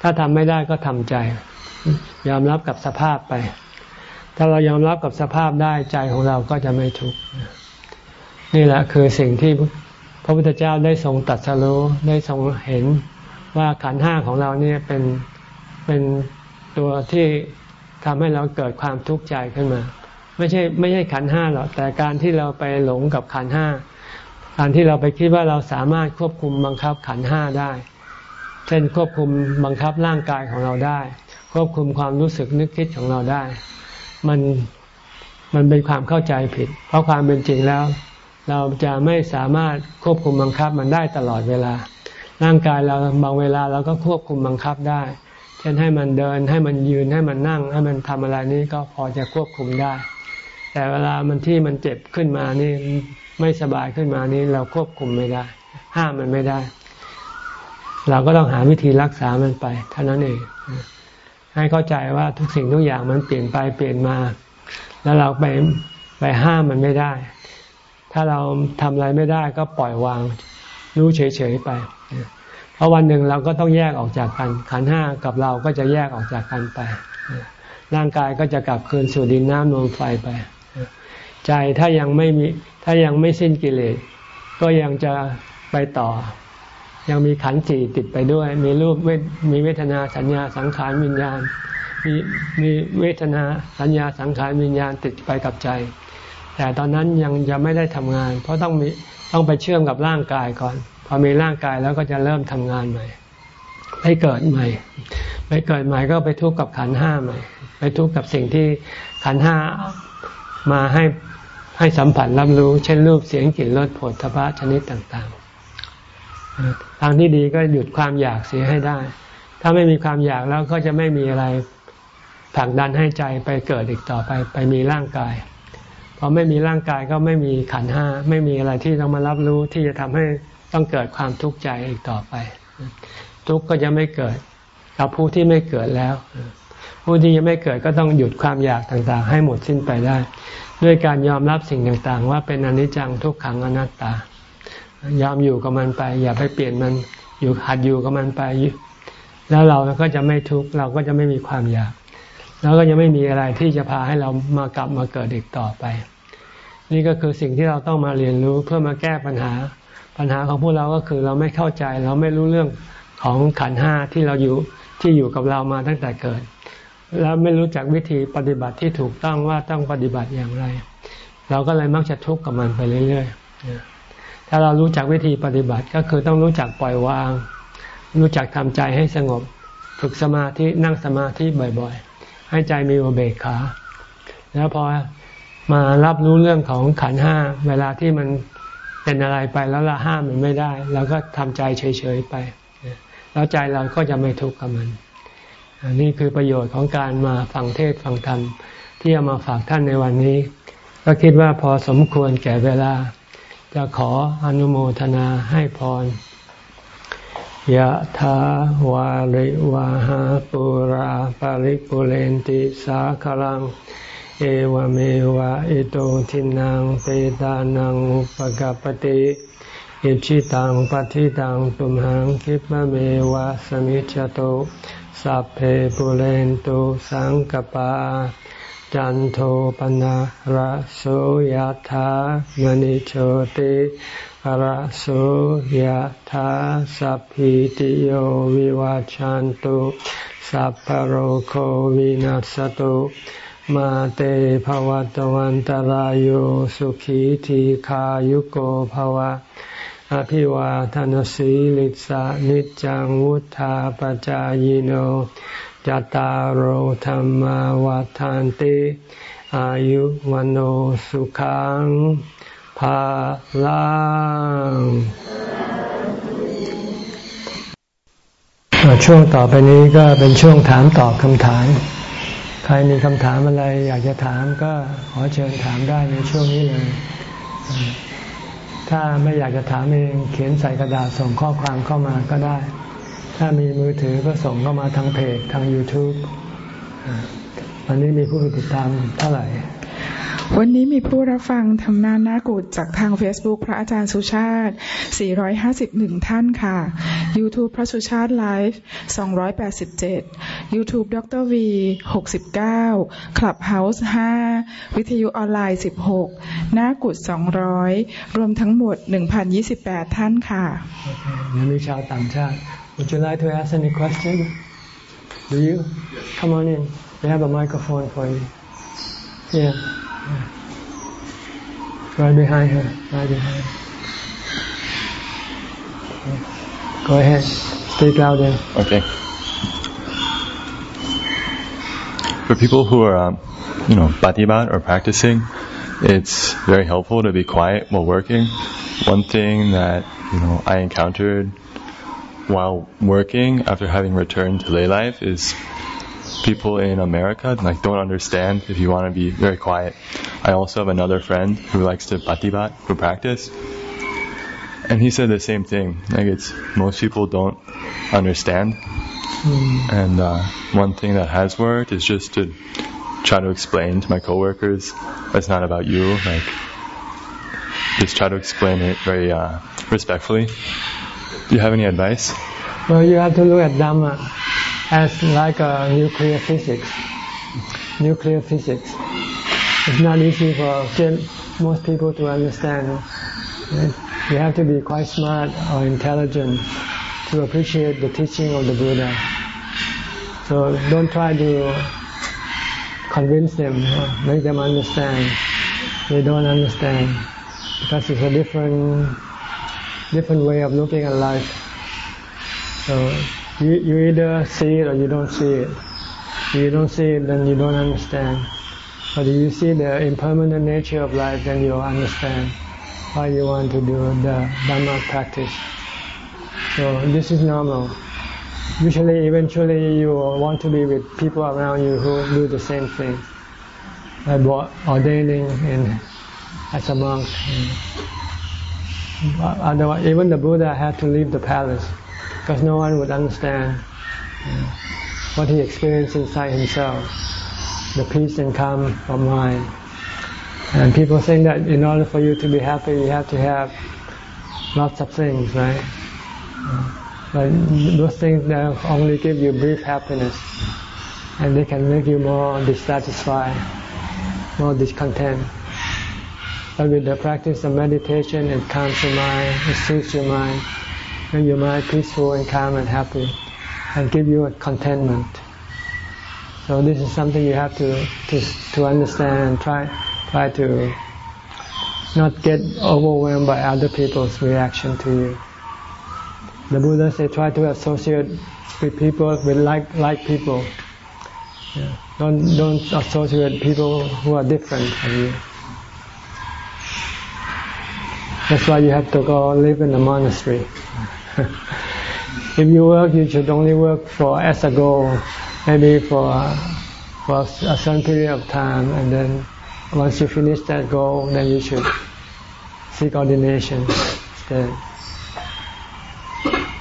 ถ้าทำไม่ได้ก็ทำใจ ยอมรับกับสภาพไป ถ้าเรายอมรับกับสภาพได้ใจของเราก็จะไม่ทุกข์นี่แหละคือสิ่งที่พระพุทธเจ้าได้ทรงตัดสรู้ได้ทรงเห็นว่าขันห้าของเราเนี่ยเป็นเป็นตัวที่ทำให้เราเกิดความทุกข์ใจขึ้นมา ไม่ใช่ไม่ใช่ขันห้าหรอกแต่การที่เราไปหลงกับขันห้า การที่เราไปคิดว่าเราสามารถควบคุมบังคับขันห้าได้ เช่นควบคุมบังคับร่างกายของเราได้ ควบคุมความรู้สึกนึกคิดของเราได้ มันมันเป็นความเข้าใจผิด เพราะความเป็นจริงแล้ว เราจะไม่สามารถควบคุมบังคับมันได้ตลอดเวลา ร่างกายเราบางเวลาเราก็ควบคุมบังคับได้ เช่นให้มันเดินให้มันยืนให้มันนั่ง ให้มันทำอะไรนี้ก็พอจะควบคุมได้ แต่เวลามันที่มันเจ็บขึ้นมานี่ไม่สบายขึ้นมานี่เราควบคุมไม่ได้ ห้ามมันไม่ได้ เราก็ต้องหาวิธีรักษามันไปเท่านั้นเองให้เข้าใจว่าทุกสิ่งทุกอย่างมันเปลี่ยนไปเปลี่ยนมา แล้วเราไปไปห้ามมันไม่ได้ ถ้าเราทำอะไรไม่ได้ก็ปล่อยวางรู้เฉยๆไปเพราะวันหนึ่งเราก็ต้องแยกออกจากกันขันห้ากับเราก็จะแยกออกจากกันไป ร่างกายก็จะกลับคืนสู่ดินน้ำลมไฟไป ใจถ้ายังไม่มีถ้ายังไม่สิ้นกิเลส ก็ยังจะไปต่อ ยังมีขันธ์สี่ติดไปด้วย มีรูปเวทมีเวทนาสัญญาสังขารวิญญาณ มีมีเวทนาสัญญาสังขารวิญญาณติดไปกับใจ แต่ตอนนั้นยังจะไม่ได้ทำงาน เพราะต้องมีต้องไปเชื่อมกับร่างกายก่อน พอมีร่างกายแล้วก็จะเริ่มทำงานใหม่ไปเกิดใหม่ไปเกิดใหม่ก็ไปทุกข์กับขันห้าใหม่ ไปทุกข์กับสิ่งที่ขันห้ามาให้ ให้สัมผัสรับรู้ เช่นรูปเสียงกลิ่นรสผลทพะชนิดต่างๆ ทางที่ดีก็หยุดความอยากเสียให้ได้ ถ้าไม่มีความอยากแล้วก็จะไม่มีอะไรผลักดันให้ใจไปเกิดอีกต่อไปไปมีร่างกายพอไม่มีร่างกายก็ไม่มีขันห้าไม่มีอะไรที่ต้องมารับรู้ที่จะทำให้ต้องเกิดความทุกข์ใจอีกต่อไป ทุกข์ก็จะไม่เกิดกับผู้ที่ไม่เกิดแล้ว ผู้ที่ยังไม่เกิดก็ต้องหยุดความอยากต่างๆ ให้หมดสิ้นไปได้ ด้วยการยอมรับสิ่งต่างๆ ว่าเป็นอนิจจังทุกขังอนัตตา ยอมอยู่กับมันไป อย่าไปเปลี่ยนมันอยู่หัดอยู่กับมันไป แล้วเราก็จะไม่ทุกข์เราก็จะไม่มีความอยาก แล้วก็ยังไม่มีอะไรที่จะพาให้เรามากลับมาเกิดอีกต่อไป นี่ก็คือสิ่งที่เราต้องมาเรียนรู้เพื่อมาแก้ปัญหา ปัญหาของพวกเราก็คือเราไม่เข้าใจ เราไม่รู้เรื่องของขันห้าที่เราอยู่ที่อยู่กับเรามาตั้งแต่เกิด แล้วไม่รู้จักวิธีปฏิบัติที่ถูกต้องว่าต้องปฏิบัติอย่างไร เราก็เลยมักจะทุกข์กับมันไปเรื่อยๆถ้าเรารู้จักวิธีปฏิบัติก็คือต้องรู้จักปล่อยวาง รู้จักทำใจให้สงบ ฝึกสมาธินั่งสมาธิบ่อยๆ ให้ใจมีอุเบกขา แล้วพอมารับรู้เรื่องของขันห้าเวลาที่มันเป็นอะไรไปแล้วละห้ามมันไม่ได้ เราก็ทำใจเฉยๆไป แล้วใจเราก็จะไม่ทุกข์กับมัน นนี้คือประโยชน์ของการมาฟังเทศฟังธรรม ที่เอามาฝากท่านในวันนี้ ก็คิดว่าพอสมควรแก่เวลา จะขออนุโมทนาให้พรยะถาวาริวาหาปุราปาริปุเรนติสาคลัง เอวเมวะอิโตทินังเปตานังอุปกปติอิชิตังปฏิตังตุมหังคิปะเมวะสมิจจโต สัพเพปุเรนตุสังกปา จันโทปนะระโสยธามณิโชติระโสยธาสัพพิติโยวิวาจันตุสัพพโรโควินัสตุมาเตภวัตวันตารโยสุขีทีขายุโกภวะ อภิวาทานสีลิสานิจังวุธาปจายโนจตารโหธรรมวาทานติอายุวันโอสุขังภาลังช่วงต่อไปนี้ก็เป็นช่วงถามตอบคำถาม ใครมีคำถามอะไรอยากจะถามก็ขอเชิญถามได้ในช่วงนี้เลย ถ้าไม่อยากจะถามเองเขียนใส่กระดาษส่งข้อความเข้ามาก็ได้ ถ้ามีมือถือก็ส่งเข้ามาทางเพจทาง YouTube วันนี้มีผู้ติดตามเท่าไหร่ วันนี้มีผู้รับฟังทำนานากุฏจากทาง Facebook พระอาจารย์สุชาติ 451 ท่านค่ะ YouTube พระสุชาติไลฟ์287 YouTube ดร V 69 Clubhouse 5 วิทยุออนไลน์ 16นากุฏ200 รวมทั้งหมด 1,028 ท่านค่ะยังมีชาวต่างชาติ Would you like to ask any question? Do you? Come on in. We have a microphone for you. Yeah. Right behind her. Right behind. Go ahead. Speak louder. Okay. For people who are, um, you know, batibat or practicing, it's very helpful to be quiet while working. One thing that, you know, I encountered while working after having returned to lay life is people in America like don't understand if you want to be very quiet. I also have another friend who likes to patibat for practice, and he said the same thing. Like it's most people don't understand, mm. and uh, one thing that has worked is just to try to explain to my coworkers it's not about you. Like just try to explain it very uh, respectfully. Do you have any advice? Well, you have to look at Dhamma as like a nuclear physics. Nuclear physics. It's not easy for most people to understand. You have to be quite smart or intelligent to appreciate the teaching of the Buddha. So don't try to convince them, make them understand. They don't understand because it's a different, different way of looking at life. So you, you either see it or you don't see it. If you don't see it, then you don't understand. But if you see the impermanent nature of life, then you'll understand why you want to do the Dhamma practice. So this is normal. Usually, eventually, you want to be with people around you who do the same thing, like ordaining in, as a monk. Uh, otherwise, even the Buddha had to leave the palace because no one would understand uh, what he experienced inside himself, the peace and calm of mind. And people think that in order for you to be happy, you have to have lots of things, right? Uh, but those things that only give you brief happiness, and they can make you more dissatisfied, more discontent. But with the practice of meditation, it calms your mind, it soothes your mind, make your mind peaceful and calm and happy, and give you a contentment. So this is something you have to to to understand and try try to not get overwhelmed by other people's reaction to you. The Buddha said try to associate with people with like like people. Yeah. Don't don't associate people who are different from you. That's why you have to go live in a monastery. If you work, you should only work for as a goal, maybe for for a certain period of time, and then once you finish that goal, then you should seek ordination instead.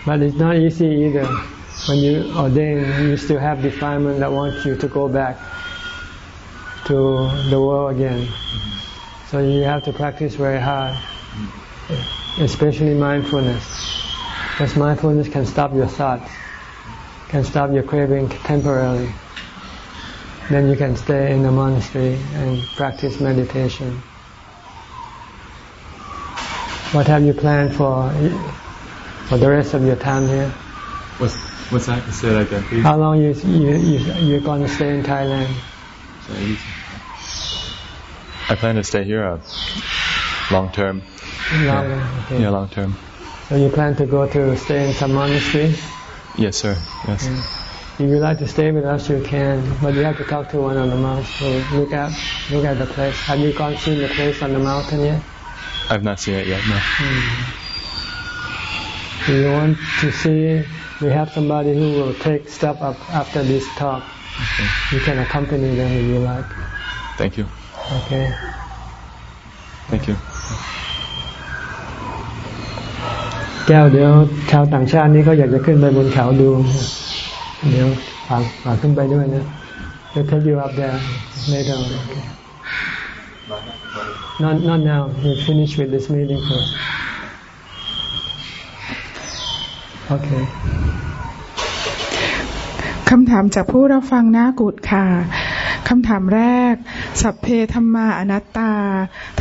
But it's not easy either. When you ordain, you still have defilement that wants you to go back to the world again. So you have to practice very hard especially mindfulness. Because mindfulness can stop your thoughts, can stop your craving temporarily. Then you can stay in the monastery and practice meditation. What have you planned for for the rest of your time here? What's what's that? Say that again, please. How long you you, you you're going to stay in Thailand? I plan to stay here uh, long term. Long, yeah. okay. yeah, long term. So you plan to go to stay in some monastery? Yes, sir. Yes. Yeah. If you like to stay with us, you can, but you have to talk to one of the monks to look at look at the place. Have you gone seen the place on the mountain yet? I've not seen it yet. No. Hmm. Do you want to see? We have somebody who will take step up after this talk. Okay. You can accompany them if you like. Thank you. Okay. Thank you. แก้วเดี๋ยวชาวต่างชาตินี้ก็อยากจะขึ้นไปบนเขาดู เดี๋ยวฝากฝากขึ้นไปด้วยนะจะ take you up there later on okay. not not now we finish with this meeting first okay คำถามจากผู้รับฟังหน้ากุดค่ะคำถามแรก สัพเพธรรมาอนัตตา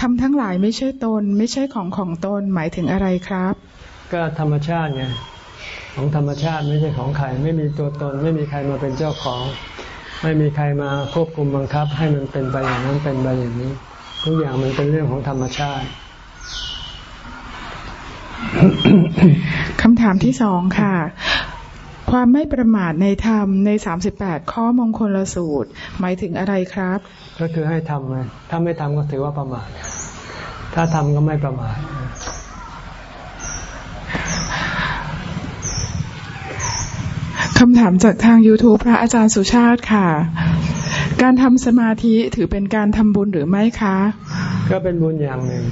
ทำทั้งหลายไม่ใช่ตน ไม่ใช่ของของตนหมายถึงอะไรครับ ก็ธรรมชาติไงของธรรมชาติไม่ใช่ของใครไม่มีตัวตน ไม่มีใครมาเป็นเจ้าของ ไม่มีใครมาควบคุมบังคับ ให้มันเป็นไปอย่างนั้นเป็นไปอย่างนี้ ทุกอย่างมันเป็นเรื่องของธรรมชาติคำถามที่สองค่ะ ความไม่ประมาทในธรรมใน38ข้อมงคลสูตร หมายถึงอะไรครับ ก็คือให้ทำไงถ้าไม่ทำก็ถือว่าประมาทถ้าทำก็ไม่ประมาท คำถามจากทาง YouTube พระอาจารย์สุชาติค่ะ การทำสมาธิถือเป็นการทำบุญหรือไม่คะ ก็เป็นบุญอย่างหนึ่ง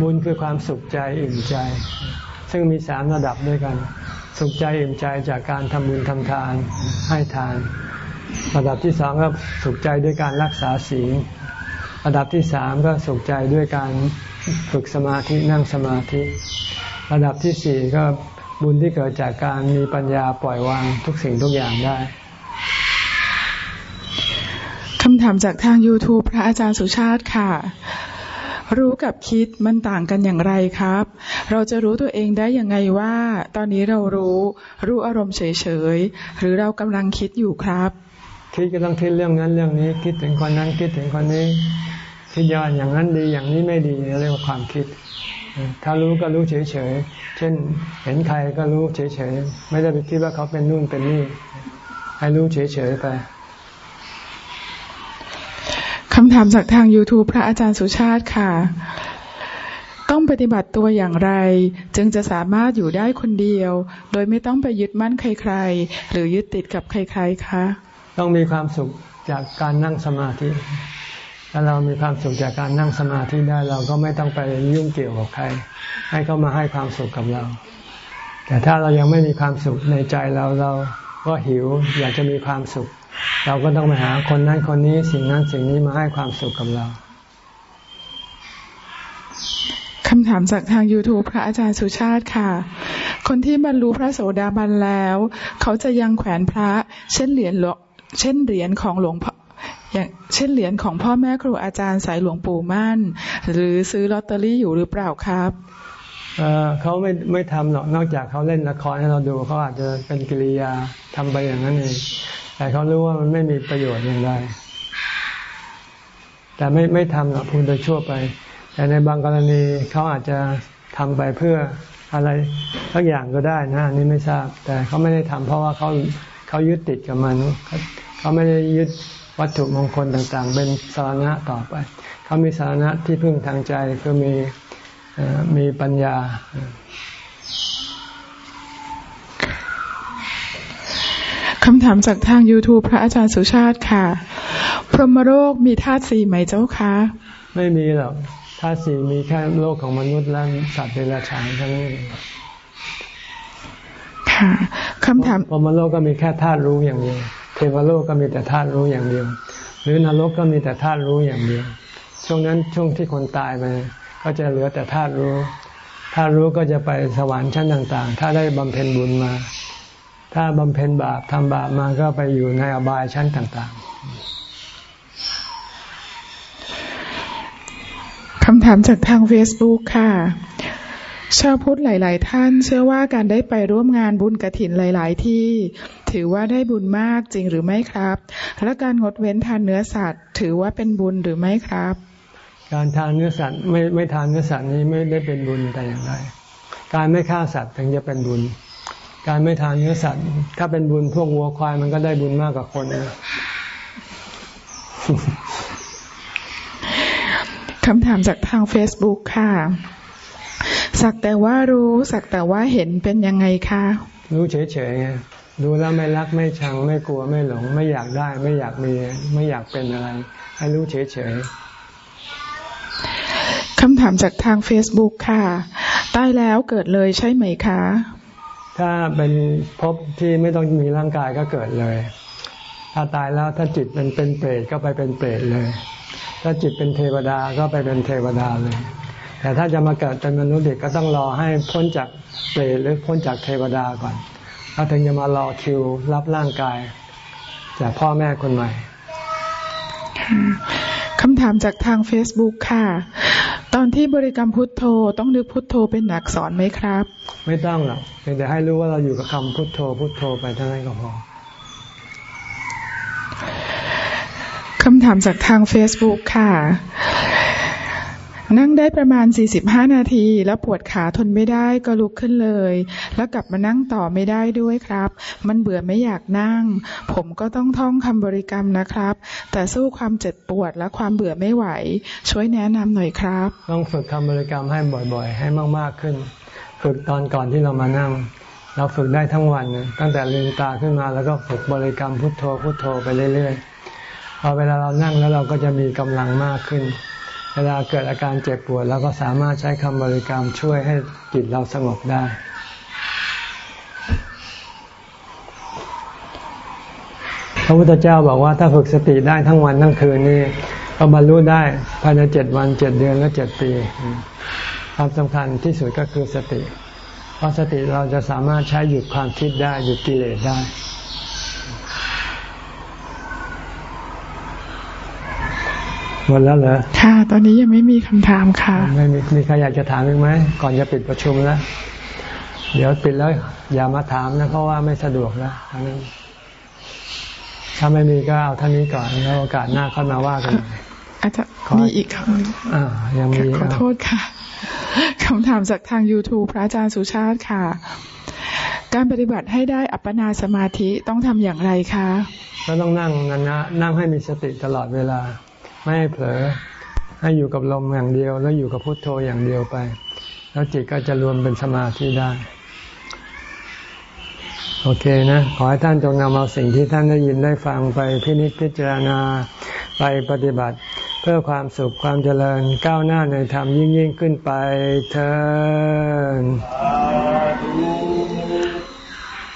บุญคือความสุขใจอิ่มใจ ซึ่งมีสามระดับด้วยกัน สุขใจอิ่มใจจากการทำบุญทำทานให้ทาน ระดับที่สองก็สุขใจด้วยการรักษาศีล ระดับที่สามก็สุขใจด้วยการฝึกสมาธินั่งสมาธิ ระดับที่สี่ก็ บุญที่เกิดจากการมีปัญญาปล่อยวางทุกสิ่งทุกอย่างได้คำถามจากทาง YouTube พระอาจารย์สุชาติค่ะ รู้กับคิดมันต่างกันอย่างไรครับ เราจะรู้ตัวเองได้ยังไงว่า ตอนนี้เรารู้รู้อารมณ์เฉยๆ หรือเรากำลังคิดอยู่ครับ คิดก็ต้องคิดเรื่องนั้นเรื่องนี้ คิดถึงคนนั้นคิดถึงคนนี้คิดย้อนอย่างนั้นดีอย่างนี้ไม่ดีเรียกว่าความคิด ถ้ารู้ก็รู้เฉยๆเช่นเห็นใครก็รู้เฉยๆไม่ได้ไปคิดว่าเขาเป็นนู่นเป็นนี่ให้รู้เฉยๆไปคำถามจากทาง YouTube พระอาจารย์สุชาติค่ะ ต้องปฏิบัติตัวอย่างไร จึงจะสามารถอยู่ได้คนเดียว โดยไม่ต้องไปยึดมั่นใครๆ หรือยึดติดกับใครๆคะ ต้องมีความสุขจากการนั่งสมาธิ ถ้าเรามีความสุขจากการนั่งสมาธิได้เราก็ไม่ต้องไปยุ่งเกี่ยวกับใคร ให้เขามาให้ความสุขกับเรา แต่ถ้าเรายังไม่มีความสุขในใจเราเราก็หิวอยากจะมีความสุข เราก็ต้องไปหาคนนั้นคนนี้สิ่งนั้นสิ่งนี้มาให้ความสุขกับเราคำถามจากทาง YouTube พระอาจารย์สุชาติค่ะ คนที่บรรลุพระโสดาบันแล้ว เขาจะยังแขวนพระเช่นเหรียญหลวงเช่นเหรียญของหลวงพ่อ อย่างเช่นเหรียญของพ่อแม่ครูอาจารย์สายหลวงปู่มั่น หรือซื้อลอตเตอรี่อยู่หรือเปล่าครับเขาไม่ไม่ทำหรอกนอกจากเขาเล่นละครให้เราดูเขาอาจจะเป็นกิริยาทำไปอย่างนั้นเองแต่เขารู้ว่ามันไม่มีประโยชน์อย่างไรแต่ไม่ไม่ทำหรอกพูดโดยชั่วไป แต่ในบางกรณีเขาอาจจะทำไปเพื่ออะไรทักอย่างก็ได้นะนี่ไม่ทราบ แต่เขาไม่ได้ทำเพราะว่าเขาเขายึดติดกับมันเขาไม่ได้ยึด วัตถุมงคลต่างๆ เป็นสาระต่อไป เขามีสาระที่พึ่งทางใจคือมีมีปัญญา คำถามจากทาง YouTube พระอาจารย์สุชาติค่ะ พรหมโลกมีธาตุสี่ไหมเจ้าคะ ไม่มีหรอกธาตุสี่มีแค่โลกของมนุษย์และสัตว์เดรัจฉานทั้งนี้ค่ะคำถามพรหมโลกก็มีแค่ธาตุรู้อย่างเดียวเทวโลกก็มีแต่ธาตุรู้อย่างเดียว หรือนรกก็มีแต่ธาตุรู้อย่างเดียว ช่วงนั้นช่วงที่คนตายไปก็จะเหลือแต่ธาตุรู้ธาตุรู้ก็จะไปสวรรค์ชั้นต่าง ๆ ถ้าได้บำเพ็ญบุญมา ถ้าบำเพ็ญบาปทำบาปมาก็ไปอยู่ในอบายชั้นต่าง ๆคำถามจากทาง Facebook ค่ะ ชาวพุทธหลาย ๆ ท่านเชื่อว่าการได้ไปร่วมงานบุญกระถินหลาย ๆ ที่ ถือว่าได้บุญมากจริงหรือไม่ครับ และการงดเว้นทานเนื้อสัตว์ ถือว่าเป็นบุญหรือไม่ครับ การทานเนื้อสัตว์ไม่ไม่ทานเนื้อสัตว์นี้ไม่ได้เป็นบุญแต่อย่างใดการไม่ฆ่าสัตว์ถึงจะเป็นบุญ การไม่ทานเนื้อสัตว์ ถ้าเป็นบุญพวกวัวควายมันก็ได้บุญมากกว่าคนนะคำถามจากทาง Facebook ค่ะ สักแต่ว่ารู้ สักแต่ว่าเห็นเป็นยังไงคะรู้เฉยๆไงดูแล้วไม่รักไม่ชังไม่กลัวไม่หลง ไม่อยากได้ไม่อยากมีไม่อยากเป็นอะไร ให้รู้เฉยๆคำถามจากทาง Facebook ค่ะ ตายแล้วเกิดเลยใช่ไหมคะ ถ้าเป็นพบที่ไม่ต้องมีร่างกายก็เกิดเลย ถ้าตายแล้วถ้าจิตเป็นเป็นเปรตก็ไปเป็นเปรตเลย ถ้าจิตเป็นเทวดาก็ไปเป็นเทวดาเลย แต่ถ้าจะมาเกิดเป็นมนุษย์เด็กก็ต้องรอให้พ้นจากเปรตหรือพ้นจากเทวดาก่อนแล้วถึงจะมารอคิวรับร่างกาย จากพ่อแม่คนใหม่คำถามจากทาง Facebook ค่ะ ตอนที่บริกรรมพุทโธต้องนึกพุทโธเป็นหนักสอนไหมครับ ไม่ต้องหรอกเพียงแต่ให้รู้ว่าเราอยู่กับคำพุทโธพุทโธไปเท่านั้นก็พอคำถามจากทาง Facebook ค่ะ นั่งได้ประมาณ 45 นาที แล้วปวดขาทนไม่ได้ก็ลุกขึ้นเลย แล้วกลับมานั่งต่อไม่ได้ด้วยครับ มันเบื่อไม่อยากนั่ง ผมก็ต้องท่องคำบริกรรมนะครับ แต่สู้ความเจ็บปวดและความเบื่อไม่ไหว ช่วยแนะนำหน่อยครับ ต้องฝึกคำบริกรรมให้บ่อยๆ ให้มากๆขึ้น ฝึกตอนก่อนที่เรามานั่ง เราฝึกได้ทั้งวันตั้งแต่ลืมตาขึ้นมาแล้วก็ฝึกบริกรรมพุทโธพุทโธไปเรื่อยๆพอเวลาเรานั่งแล้วเราก็จะมีกำลังมากขึ้น เวลาเกิดอาการเจ็บปวดเราก็สามารถใช้คำบริกรรมช่วยให้จิตเราสงบได้ พระพุทธเจ้าบอกว่าถ้าฝึกสติได้ทั้งวันทั้งคืนนี่ก็บรรลุได้ภายในเจ็ดวันเจ็ดเดือนและเจ็ดปี ความสำคัญที่สุดก็คือสติ เพราะสติเราจะสามารถใช้หยุดความคิดได้หยุดกิเลสได้ หมดแล้วเหรอค่ะ ตอนนี้ยังไม่มีคำถามค่ะ ไม่มีมีใครอยากจะถามอีกไหมก่อนจะปิดประชุมแล้วเดี๋ยวปิดแล้วอย่ามาถามนะเพราะว่าไม่สะดวกแล้วอันนั้นถ้าไม่มีก็เอาท่านี้ก่อนแล้วโอกาสหน้าค่อยมาว่ากันอาจจะมีอีกคำอ่ายังมีขอโทษค่ะคำถามจากทาง YouTube พระอาจารย์สุชาติค่ะ การปฏิบัติให้ได้อัปปนาสมาธิต้องทำอย่างไรคะ ก็ต้องนั่งนันนะนั่งให้มีสติตลอดเวลา ไม่ให้เผลอให้อยู่กับลมอย่างเดียว แล้วอยู่กับพุทโธอย่างเดียวไป แล้วจิตก็จะรวมเป็นสมาธิได้ โอเคนะ ขอให้ท่านจงนำเอาสิ่งที่ท่านได้ยินได้ฟังไปพินิจพิจารณาไปปฏิบัติ เพื่อความสุขความเจริญก้าวหน้าในธรรมยิ่งยิ่งขึ้นไปเธอ